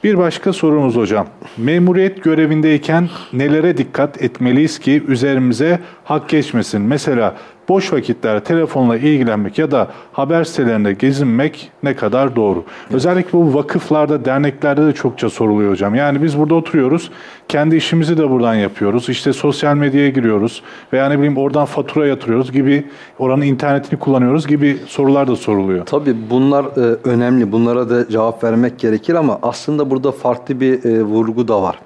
Bir başka sorumuz hocam. Memuriyet görevindeyken nelere dikkat etmeliyiz ki üzerimize hak geçmesin? Mesela boş vakitlerde telefonla ilgilenmek ya da haber sitelerinde gezinmek ne kadar doğru? Özellikle bu vakıflarda, derneklerde de çokça soruluyor hocam. Yani biz burada oturuyoruz, kendi işimizi de buradan yapıyoruz. İşte sosyal medyaya giriyoruz veya ne bileyim oradan fatura yatırıyoruz gibi, oranın internetini kullanıyoruz gibi sorular da soruluyor. Tabii bunlar e, önemli. Bunlara da cevap vermek gerekir ama aslında burada farklı bir e, vurgu da var.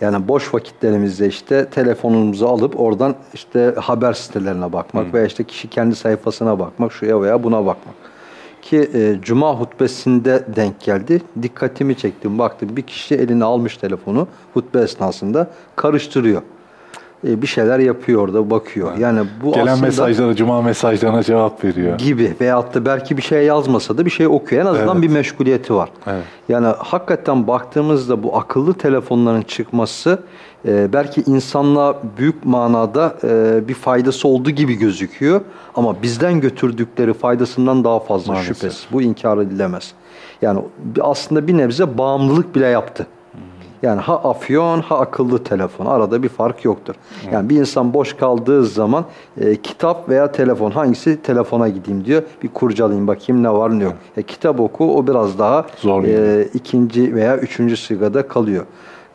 Yani boş vakitlerimizde işte telefonumuzu alıp oradan işte haber sitelerine bakmak veya işte kişi kendi sayfasına bakmak, şuya veya buna bakmak. Ki e, cuma hutbesinde denk geldi. Dikkatimi çektim. Baktım bir kişi eline almış telefonu hutbe esnasında karıştırıyor. E, bir şeyler yapıyor orada bakıyor. Yani bu Gelen aslında mesajlara, cuma mesajlarına cevap veriyor. gibi veyahut da belki bir şey yazmasa da bir şey okuyor. En azından Evet. bir meşguliyeti var. Evet. Yani hakikaten baktığımızda bu akıllı telefonların çıkması e, belki insanlığa büyük manada e, bir faydası olduğu gibi gözüküyor. Ama bizden götürdükleri faydasından daha fazla Maalesef. şüphesiz. Bu inkar edilemez. Yani aslında bir nebze bağımlılık bile yaptı. Yani ha afyon ha akıllı telefon. Arada bir fark yoktur. Yani bir insan boş kaldığı zaman e, kitap veya telefon hangisi telefona gideyim diyor. Bir kurcalayayım bakayım ne var ne yok. E, kitap oku o biraz daha Zor e, ikinci veya üçüncü sırada kalıyor.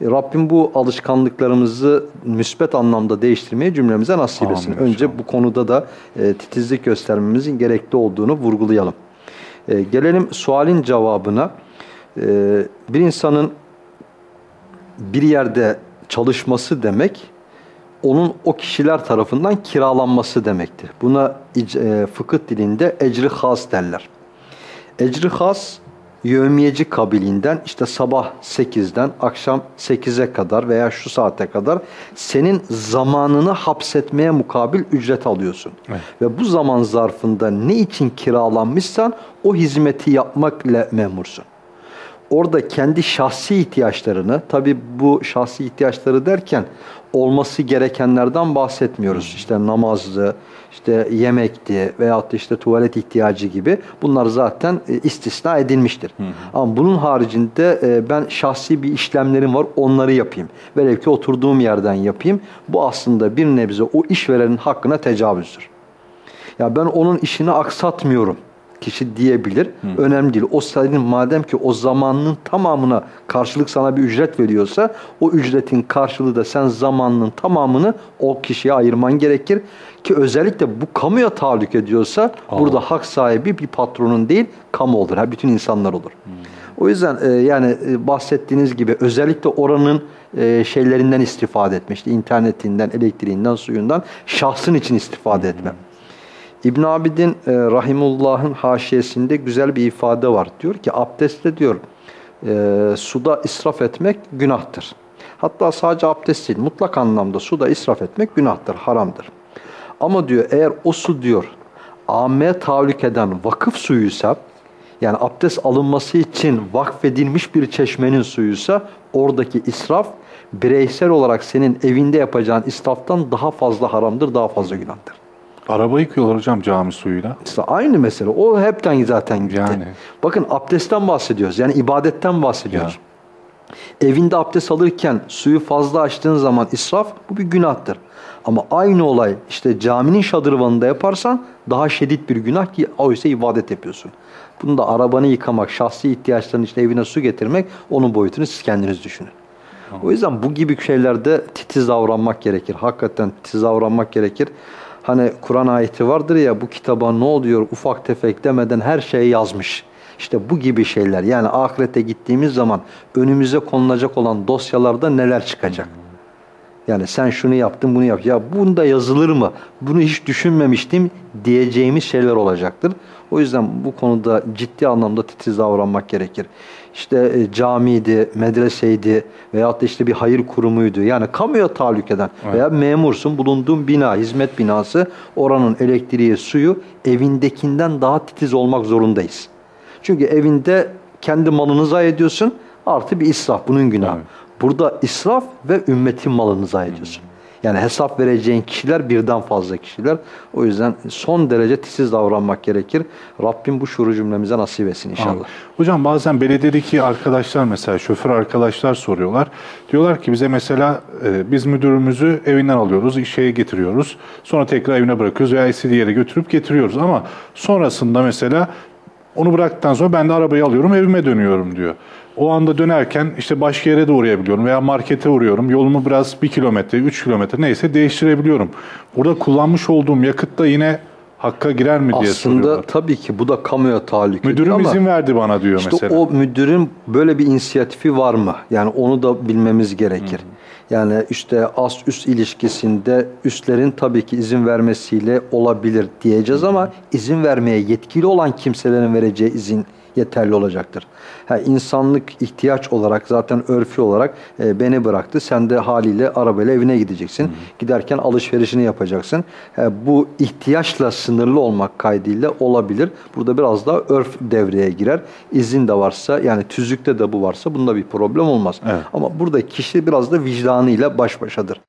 E, Rabbim bu alışkanlıklarımızı müsbet anlamda değiştirmeyi cümlemize nasip etsin. Önce bu konuda da e, titizlik göstermemizin gerekli olduğunu vurgulayalım. E, gelelim sualin cevabına. E, bir insanın bir yerde çalışması demek onun o kişiler tarafından kiralanması demektir. Buna e, fıkıh dilinde ecri has derler. Ecri has yevmiyeci kabiliğinden işte sabah 8'den akşam 8'e kadar veya şu saate kadar senin zamanını hapsetmeye mukabil ücret alıyorsun. Evet. Ve bu zaman zarfında ne için kiralanmışsan o hizmeti yapmakla memursun. Orada kendi şahsi ihtiyaçlarını, tabi bu şahsi ihtiyaçları derken olması gerekenlerden bahsetmiyoruz. İşte namazdı, işte yemekti veyahut da işte tuvalet ihtiyacı gibi bunlar zaten e, istisna edilmiştir. Hı hı. Ama bunun haricinde e, ben şahsi bir işlemlerim var onları yapayım. Velev ki oturduğum yerden yapayım. Bu aslında bir nebze o işverenin hakkına tecavüzdür. Ya ben onun işini aksatmıyorum kişi diyebilir. Hı. Önemli değil. O senin madem ki o zamanının tamamına karşılık sana bir ücret veriyorsa o ücretin karşılığı da sen zamanının tamamını o kişiye ayırman gerekir. Ki özellikle bu kamuya tahallük ediyorsa Allah. burada hak sahibi bir patronun değil kamu olur. Ha, bütün insanlar olur. Hı. O yüzden e, yani e, bahsettiğiniz gibi özellikle oranın e, şeylerinden istifade etme. İşte internetinden, elektriğinden, suyundan şahsın için istifade etme. İbn Abidin e, Rahimullah'ın haşiyesinde güzel bir ifade var. Diyor ki abdestte diyor e, suda israf etmek günahtır. Hatta sadece abdest değil mutlak anlamda suda israf etmek günahtır, haramdır. Ama diyor eğer o su diyor ammeye tahallük eden vakıf suyuysa yani abdest alınması için vakfedilmiş bir çeşmenin suyuysa oradaki israf bireysel olarak senin evinde yapacağın israftan daha fazla haramdır, daha fazla günahtır. Araba yıkıyorlar hocam cami suyuyla. İşte aynı mesele. O hepten zaten gitti. Yani. Bakın abdestten bahsediyoruz. Yani ibadetten bahsediyoruz. Ya. Evinde abdest alırken suyu fazla açtığın zaman israf bu bir günahtır. Ama aynı olay işte caminin şadırvanında yaparsan daha şiddet bir günah ki oysa ibadet yapıyorsun. Bunu da arabanı yıkamak, şahsi ihtiyaçların işte evine su getirmek onun boyutunu siz kendiniz düşünün. O yüzden bu gibi şeylerde titiz davranmak gerekir. Hakikaten titiz davranmak gerekir. Hani Kur'an ayeti vardır ya bu kitaba ne oluyor ufak tefek demeden her şeyi yazmış. İşte bu gibi şeyler yani ahirete gittiğimiz zaman önümüze konulacak olan dosyalarda neler çıkacak? Yani sen şunu yaptın bunu yap. Ya bunda yazılır mı? Bunu hiç düşünmemiştim diyeceğimiz şeyler olacaktır. O yüzden bu konuda ciddi anlamda titiz davranmak gerekir. İşte e, camiydi, medreseydi veyahut da işte bir hayır kurumuydu. Yani kamuya tahallük eden evet. veya memursun bulunduğun bina, hizmet binası oranın elektriği, suyu evindekinden daha titiz olmak zorundayız. Çünkü evinde kendi malını zayi ediyorsun artı bir israf bunun günahı. Evet. Burada israf ve ümmetin malını zayi ediyorsun. Yani hesap vereceğin kişiler birden fazla kişiler. O yüzden son derece titiz davranmak gerekir. Rabbim bu şuuru cümlemize nasip etsin inşallah. Anladım. Hocam bazen belediyedeki arkadaşlar mesela şoför arkadaşlar soruyorlar. Diyorlar ki bize mesela e, biz müdürümüzü evinden alıyoruz, işe getiriyoruz. Sonra tekrar evine bırakıyoruz veya istediği yere götürüp getiriyoruz. Ama sonrasında mesela onu bıraktıktan sonra ben de arabayı alıyorum evime dönüyorum diyor. O anda dönerken işte başka yere de uğrayabiliyorum veya markete uğruyorum. Yolumu biraz bir kilometre, üç kilometre neyse değiştirebiliyorum. Burada kullanmış olduğum yakıt da yine hakka girer mi diye Aslında soruyorlar. tabii ki bu da kamuya tahallük Müdürüm ama izin verdi bana diyor işte mesela. o müdürün böyle bir inisiyatifi var mı? Yani onu da bilmemiz gerekir. Hmm. Yani işte ast üst ilişkisinde üstlerin tabii ki izin vermesiyle olabilir diyeceğiz ama izin vermeye yetkili olan kimselerin vereceği izin yeterli olacaktır. Ha, insanlık ihtiyaç olarak zaten örfi olarak e, beni bıraktı. Sen de haliyle arabayla evine gideceksin. Hı. Giderken alışverişini yapacaksın. Ha, bu ihtiyaçla sınırlı olmak kaydıyla olabilir. Burada biraz daha örf devreye girer. İzin de varsa yani tüzükte de bu varsa bunda bir problem olmaz. Evet. Ama burada kişi biraz da vicdanıyla baş başadır.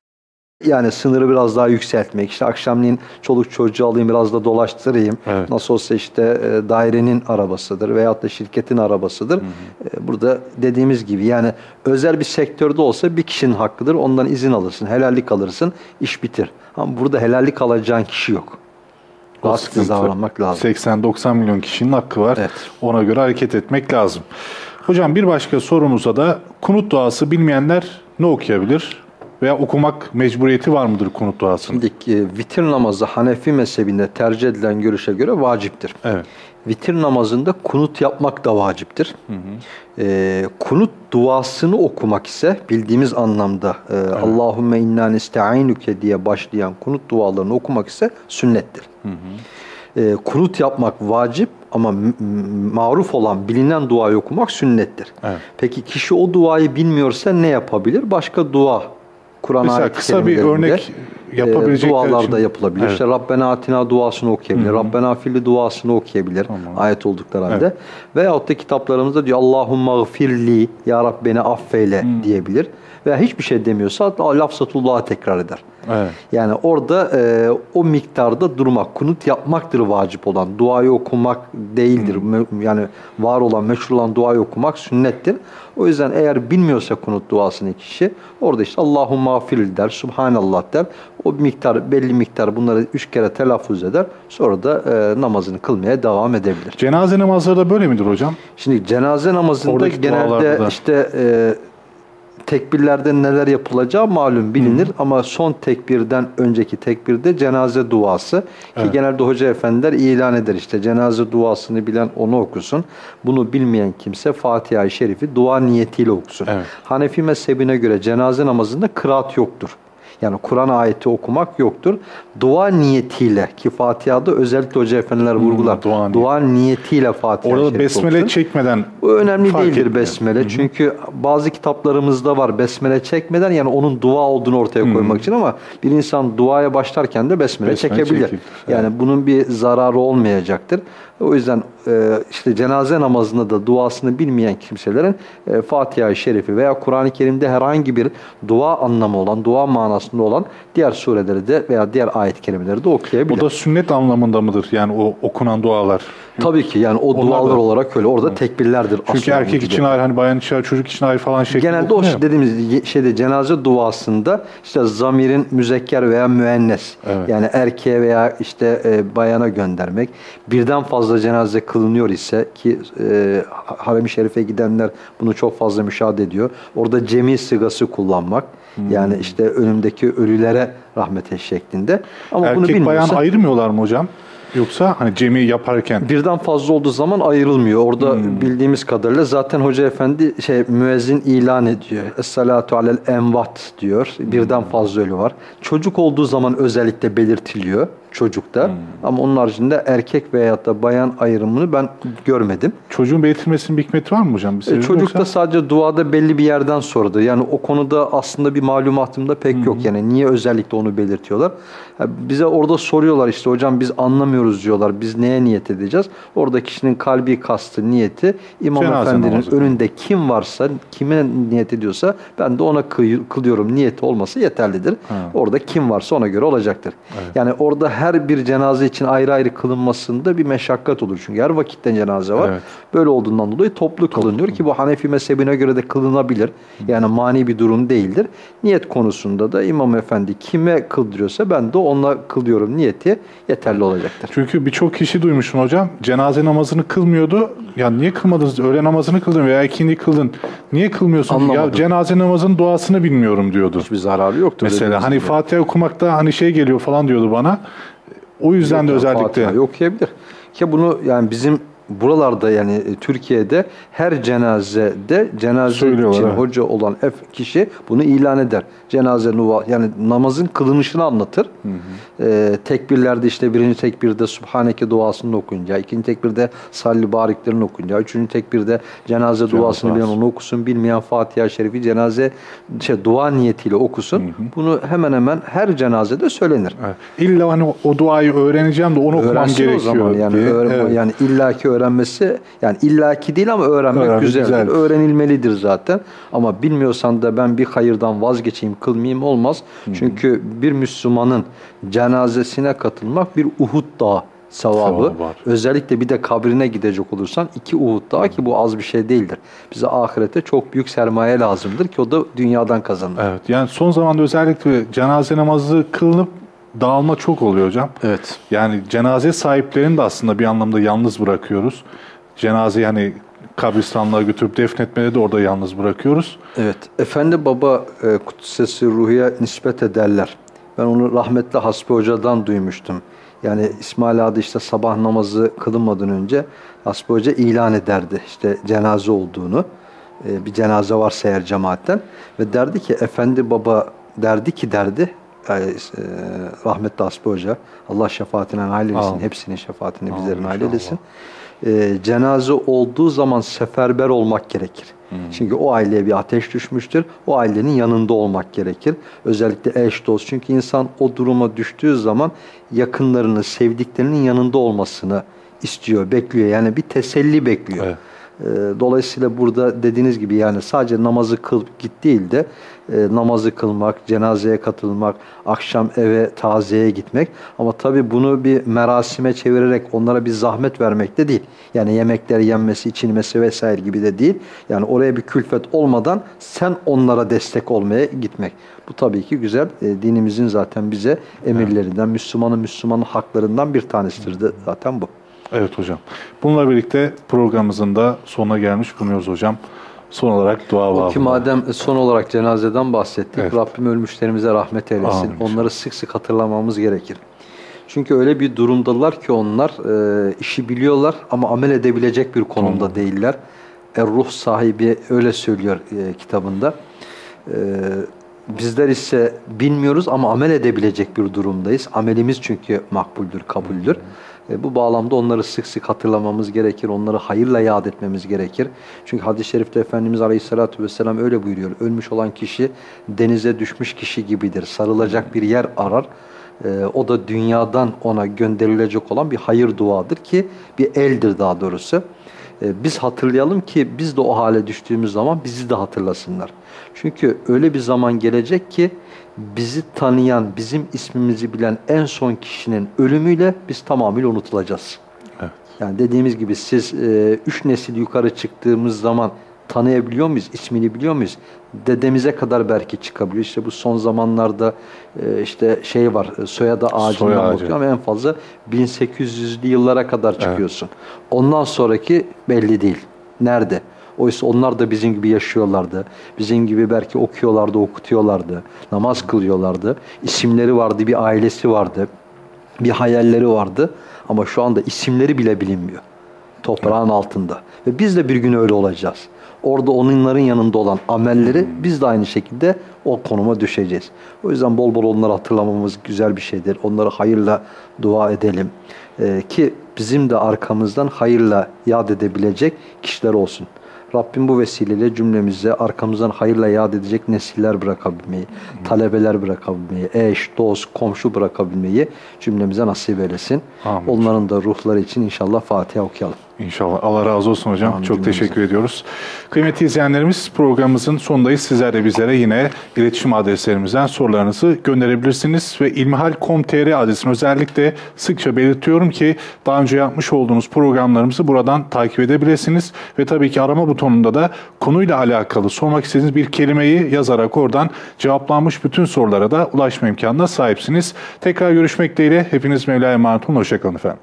Yani sınırı biraz daha yükseltmek. İşte akşamleyin çoluk çocuğu alayım biraz da dolaştırayım. Evet. Nasıl olsa işte e, dairenin arabasıdır veyahut da şirketin arabasıdır. Hı hı. E, burada dediğimiz gibi yani özel bir sektörde olsa bir kişinin hakkıdır. Ondan izin alırsın, helallik alırsın, iş bitir. Ama burada helallik alacağın kişi yok. Baskı davranmak lazım. 80-90 milyon kişinin hakkı var. Evet. Ona göre hareket etmek lazım. Hocam bir başka sorumuza da kunut duası bilmeyenler ne okuyabilir? Veya okumak mecburiyeti var mıdır kunut duasının? Şimdi e, vitir namazı Hanefi mezhebinde tercih edilen görüşe göre vaciptir. Evet. Vitir namazında kunut yapmak da vaciptir. Hı hı. E, kunut duasını okumak ise bildiğimiz anlamda e, evet. Allahümme inna nestainuke diye başlayan kunut dualarını okumak ise sünnettir. Hı hı. E, kunut yapmak vacip ama maruf olan bilinen duayı okumak sünnettir. Evet. Peki kişi o duayı bilmiyorsa ne yapabilir? Başka dua Kur'an Mesela kısa bir örnek yapabilecekleri dualar için- da yapılabilir. Evet. İşte Rabbena Atina duasını okuyabilir. Rabbena Filli duasını okuyabilir. Ayet oldukları halde. Veyahut da kitaplarımızda diyor Allahumma gfirli Ya Rab beni affeyle diyebilir. Veya hiçbir şey demiyorsa lafzatullah'a tekrar eder. Evet. Yani orada e, o miktarda durmak, kunut yapmaktır vacip olan. Duayı okumak değildir. Mü- Yani var olan, meşhur olan duayı okumak sünnettir. O yüzden eğer bilmiyorsa kunut duasını kişi orada işte Allahumma afil der, Subhanallah der. O miktar, belli miktar bunları üç kere telaffuz eder. Sonra da e, namazını kılmaya devam edebilir. Cenaze namazları da böyle midir hocam? Şimdi cenaze namazında Oradaki genelde işte e, tekbirlerde neler yapılacağı malum bilinir ama son tekbirden önceki tekbirde cenaze duası ki Evet. genelde hoca efendiler ilan eder işte cenaze duasını bilen onu okusun. Bunu bilmeyen kimse Fatiha-i Şerif'i dua niyetiyle okusun. Evet. Hanefi mezhebine göre cenaze namazında kıraat yoktur. Yani Kur'an ayeti okumak yoktur. Dua niyetiyle ki Fatiha'da özellikle hoca efendiler vurgular. dua niyeti. dua niyetiyle Fatiha-i Orada besmele okusun. çekmeden Bu önemli değildir etmiyor. besmele. Çünkü bazı kitaplarımızda var besmele çekmeden yani onun dua olduğunu ortaya koymak için ama bir insan duaya başlarken de besmele, Besmele çekebilir. çekilir. Yani bunun bir zararı olmayacaktır. O yüzden e, işte cenaze namazında da duasını bilmeyen kimselerin e, Fatiha-i Şerifi veya Kur'an-ı Kerim'de herhangi bir dua anlamı olan, dua manasında olan diğer sureleri de veya diğer ayet-i kerimeleri de okuyabilir. o da sünnet anlamında mıdır? Yani o okunan dualar. Tabii ki yani o Onlar dualar da- olarak öyle. Orada tekbirlerdir. Çünkü erkek için ayrı, hani bayan için ayrı, çocuk için ayrı falan şeklinde Genelde o okunuyor. dediğimiz şeyde cenaze duasında işte zamirin müzekker veya müennes Evet. yani erkeğe veya işte e, bayana göndermek. Birden fazla cenaze kılınıyor ise ki e, harem-i şerife gidenler bunu çok fazla müşahede ediyor. Orada cemi sigası kullanmak. Hmm. Yani işte önümdeki ölülere rahmet et şeklinde. Ama bunu Erkek bayan bilmiyorsa ayırmıyorlar mı hocam? Yoksa hani cemi yaparken birden fazla olduğu zaman ayrılmıyor. Orada Hmm. bildiğimiz kadarıyla zaten hoca efendi şey müezzin ilan ediyor. Es-salatu alel envat diyor. Birden Hmm. fazla ölü var. Çocuk olduğu zaman özellikle belirtiliyor çocukta. Hmm. Ama onun haricinde erkek veyahut da bayan ayrımını ben görmedim. çocuğun belirtilmesinin bir hikmeti var mı hocam? Bir E, Çocukta yoksa? sadece duada belli bir yerden sonradır. Yani o konuda aslında bir malumatım da pek yok. Yani niye özellikle onu belirtiyorlar? Ha, bize orada soruyorlar işte hocam biz anlamıyoruz diyorlar. Biz neye niyet edeceğiz? Orada kişinin kalbi kastı, niyeti İmam Cenaze Efendi'nin namazı. önünde kim varsa, kime niyet ediyorsa ben de ona kılıyorum. Niyeti olması yeterlidir. Orada kim varsa ona göre olacaktır. Yani orada her bir cenaze için ayrı ayrı kılınmasında bir meşakkat olur. Çünkü her vakitten cenaze var. Evet. Böyle olduğundan dolayı toplu kılınıyor ki bu Hanefi mezhebine göre de kılınabilir. Yani mani bir durum değildir. Niyet konusunda da İmam Efendi kime kıldırıyorsa ben de ona kılıyorum niyeti yeterli olacaktır. Çünkü birçok kişi duymuşum hocam. Cenaze namazını kılmıyordu. Ya niye kılmadınız? Öğle namazını kıldın veya ikindi kıldın. Niye kılmıyorsun? Ya Anlamadım. cenaze namazının duasını bilmiyorum diyordu. Hiçbir zararı yoktur. Mesela hani gibi. Fatiha okumakta hani şey geliyor falan diyordu bana. O yüzden de özellikle Fatiha'yı okuyabilir. Ki bunu yani bizim buralarda yani e, Türkiye'de her cenazede cenaze için evet. hoca olan ef kişi bunu ilan eder. Cenaze nuva yani namazın kılınışını anlatır. Ee, tekbirlerde işte birinci tekbirde Subhaneke duasını okunca, ikinci tekbirde salli bariklerini okunca, üçüncü tekbirde cenaze duasını bilen onu okusun, bilmeyen Fatiha-i Şerifi cenaze şey, dua niyetiyle okusun. Bunu hemen hemen her cenazede söylenir. Evet. İlla hani o- duayı öğreneceğim de onu okumam gerekiyor. o zaman yani diye. Evet. yani illaki öğrenmesi yani illaki değil ama öğrenmek Öğrenmek güzeldir. güzel. Öğrenilmelidir zaten. Ama bilmiyorsan da ben bir hayırdan vazgeçeyim, kılmayayım olmaz. Çünkü bir Müslümanın cenazesine katılmak bir Uhud dağı sevabı. Sevabı var. Özellikle bir de kabrine gidecek olursan iki Uhud dağı ki bu az bir şey değildir. Bize ahirette çok büyük sermaye lazımdır ki o da dünyadan kazanılır. Evet. Yani son zamanda özellikle cenaze namazı kılınıp dağılma çok oluyor hocam. Evet. Yani cenaze sahiplerini de aslında bir anlamda yalnız bırakıyoruz. Cenazeyi hani kabristanlığa götürüp defnetmede de orada yalnız bırakıyoruz. Evet. Efendi Baba e, Kutsesi Ruhi'ye nispet ederler. Ben onu rahmetli Hasbi Hoca'dan duymuştum. Yani İsmail Adı işte sabah namazı kılınmadan önce Hasbi Hoca ilan ederdi işte cenaze olduğunu. E, bir cenaze varsa eğer cemaatten. Ve derdi ki Efendi Baba derdi ki derdi e, e, rahmetli Hasbi Hoca Allah şefaatine nail eylesin. Amin. Hepsinin şefaatini Amin bizlerin nail eylesin. e, cenaze olduğu zaman seferber olmak gerekir. Çünkü o aileye bir ateş düşmüştür. O ailenin yanında olmak gerekir. Özellikle eş dost. Çünkü insan o duruma düştüğü zaman yakınlarını, sevdiklerinin yanında olmasını istiyor, bekliyor. Yani bir teselli bekliyor. Evet. Ee, Dolayısıyla burada dediğiniz gibi yani sadece namazı kıl git değil de e, namazı kılmak, cenazeye katılmak, akşam eve taziyeye gitmek. Ama tabii bunu bir merasime çevirerek onlara bir zahmet vermek de değil. Yani yemekler yenmesi, içilmesi vesaire gibi de değil. Yani oraya bir külfet olmadan sen onlara destek olmaya gitmek. Bu tabii ki güzel. E, dinimizin zaten bize emirlerinden, Müslümanın Müslümanın haklarından bir tanesidir de zaten bu. Evet hocam. Bununla birlikte programımızın da sonuna gelmiş bulunuyoruz hocam. Son olarak dua O var. ki madem son olarak cenazeden bahsettik, Evet. Rabbim ölmüşlerimize rahmet eylesin. Amin. Onları sık sık hatırlamamız gerekir. Çünkü öyle bir durumdalar ki onlar e, işi biliyorlar ama amel edebilecek bir konumda değiller. Er-Ruh sahibi öyle söylüyor e, kitabında. E, bizler ise bilmiyoruz ama amel edebilecek bir durumdayız. Amelimiz çünkü makbuldür, kabuldür. E, bu bağlamda onları sık sık hatırlamamız gerekir. Onları hayırla yad etmemiz gerekir. Çünkü hadis-i şerifte Efendimiz Aleyhisselatü Vesselam öyle buyuruyor. Ölmüş olan kişi denize düşmüş kişi gibidir. Sarılacak bir yer arar. E, o da dünyadan ona gönderilecek olan bir hayır duadır ki bir eldir daha doğrusu. E, biz hatırlayalım ki biz de o hale düştüğümüz zaman bizi de hatırlasınlar. Çünkü öyle bir zaman gelecek ki bizi tanıyan, bizim ismimizi bilen en son kişinin ölümüyle biz tamamıyla unutulacağız. Evet. Yani dediğimiz gibi siz e, üç nesil yukarı çıktığımız zaman tanıyabiliyor muyuz? İsmini biliyor muyuz? Dedemize kadar belki çıkabiliyor. İşte bu son zamanlarda e, işte şey var, e, soyadı ağacından Soy ağacı. ama en fazla 1800'lü yıllara kadar çıkıyorsun. Ondan sonraki belli değil. Nerede? Oysa onlar da bizim gibi yaşıyorlardı. Bizim gibi belki okuyorlardı, okutuyorlardı. Namaz kılıyorlardı. İsimleri vardı, bir ailesi vardı. Bir hayalleri vardı. Ama şu anda isimleri bile bilinmiyor. Toprağın altında. Ve biz de bir gün öyle olacağız. Orada onların yanında olan amelleri biz de aynı şekilde o konuma düşeceğiz. O yüzden bol bol onları hatırlamamız güzel bir şeydir. Onları hayırla dua edelim. Ee, ki bizim de arkamızdan hayırla yad edebilecek kişiler olsun. Rabbim bu vesileyle cümlemize arkamızdan hayırla yad edecek nesiller bırakabilmeyi, talebeler bırakabilmeyi, eş, dost, komşu bırakabilmeyi cümlemize nasip eylesin. Amin. Onların da ruhları için inşallah Fatiha okuyalım. İnşallah. Allah razı olsun hocam. Amin Çok cümlemize. teşekkür ediyoruz. Kıymetli izleyenlerimiz programımızın sonundayız. Sizler de bizlere yine iletişim adreslerimizden sorularınızı gönderebilirsiniz. Ve ilmihal.com.tr adresini özellikle sıkça belirtiyorum ki daha önce yapmış olduğunuz programlarımızı buradan takip edebilirsiniz. Ve tabii ki arama butonunda da konuyla alakalı sormak istediğiniz bir kelimeyi yazarak oradan cevaplanmış bütün sorulara da ulaşma imkanına sahipsiniz. Tekrar görüşmek dileğiyle. Hepiniz Mevla'ya emanet olun. Hoşçakalın efendim.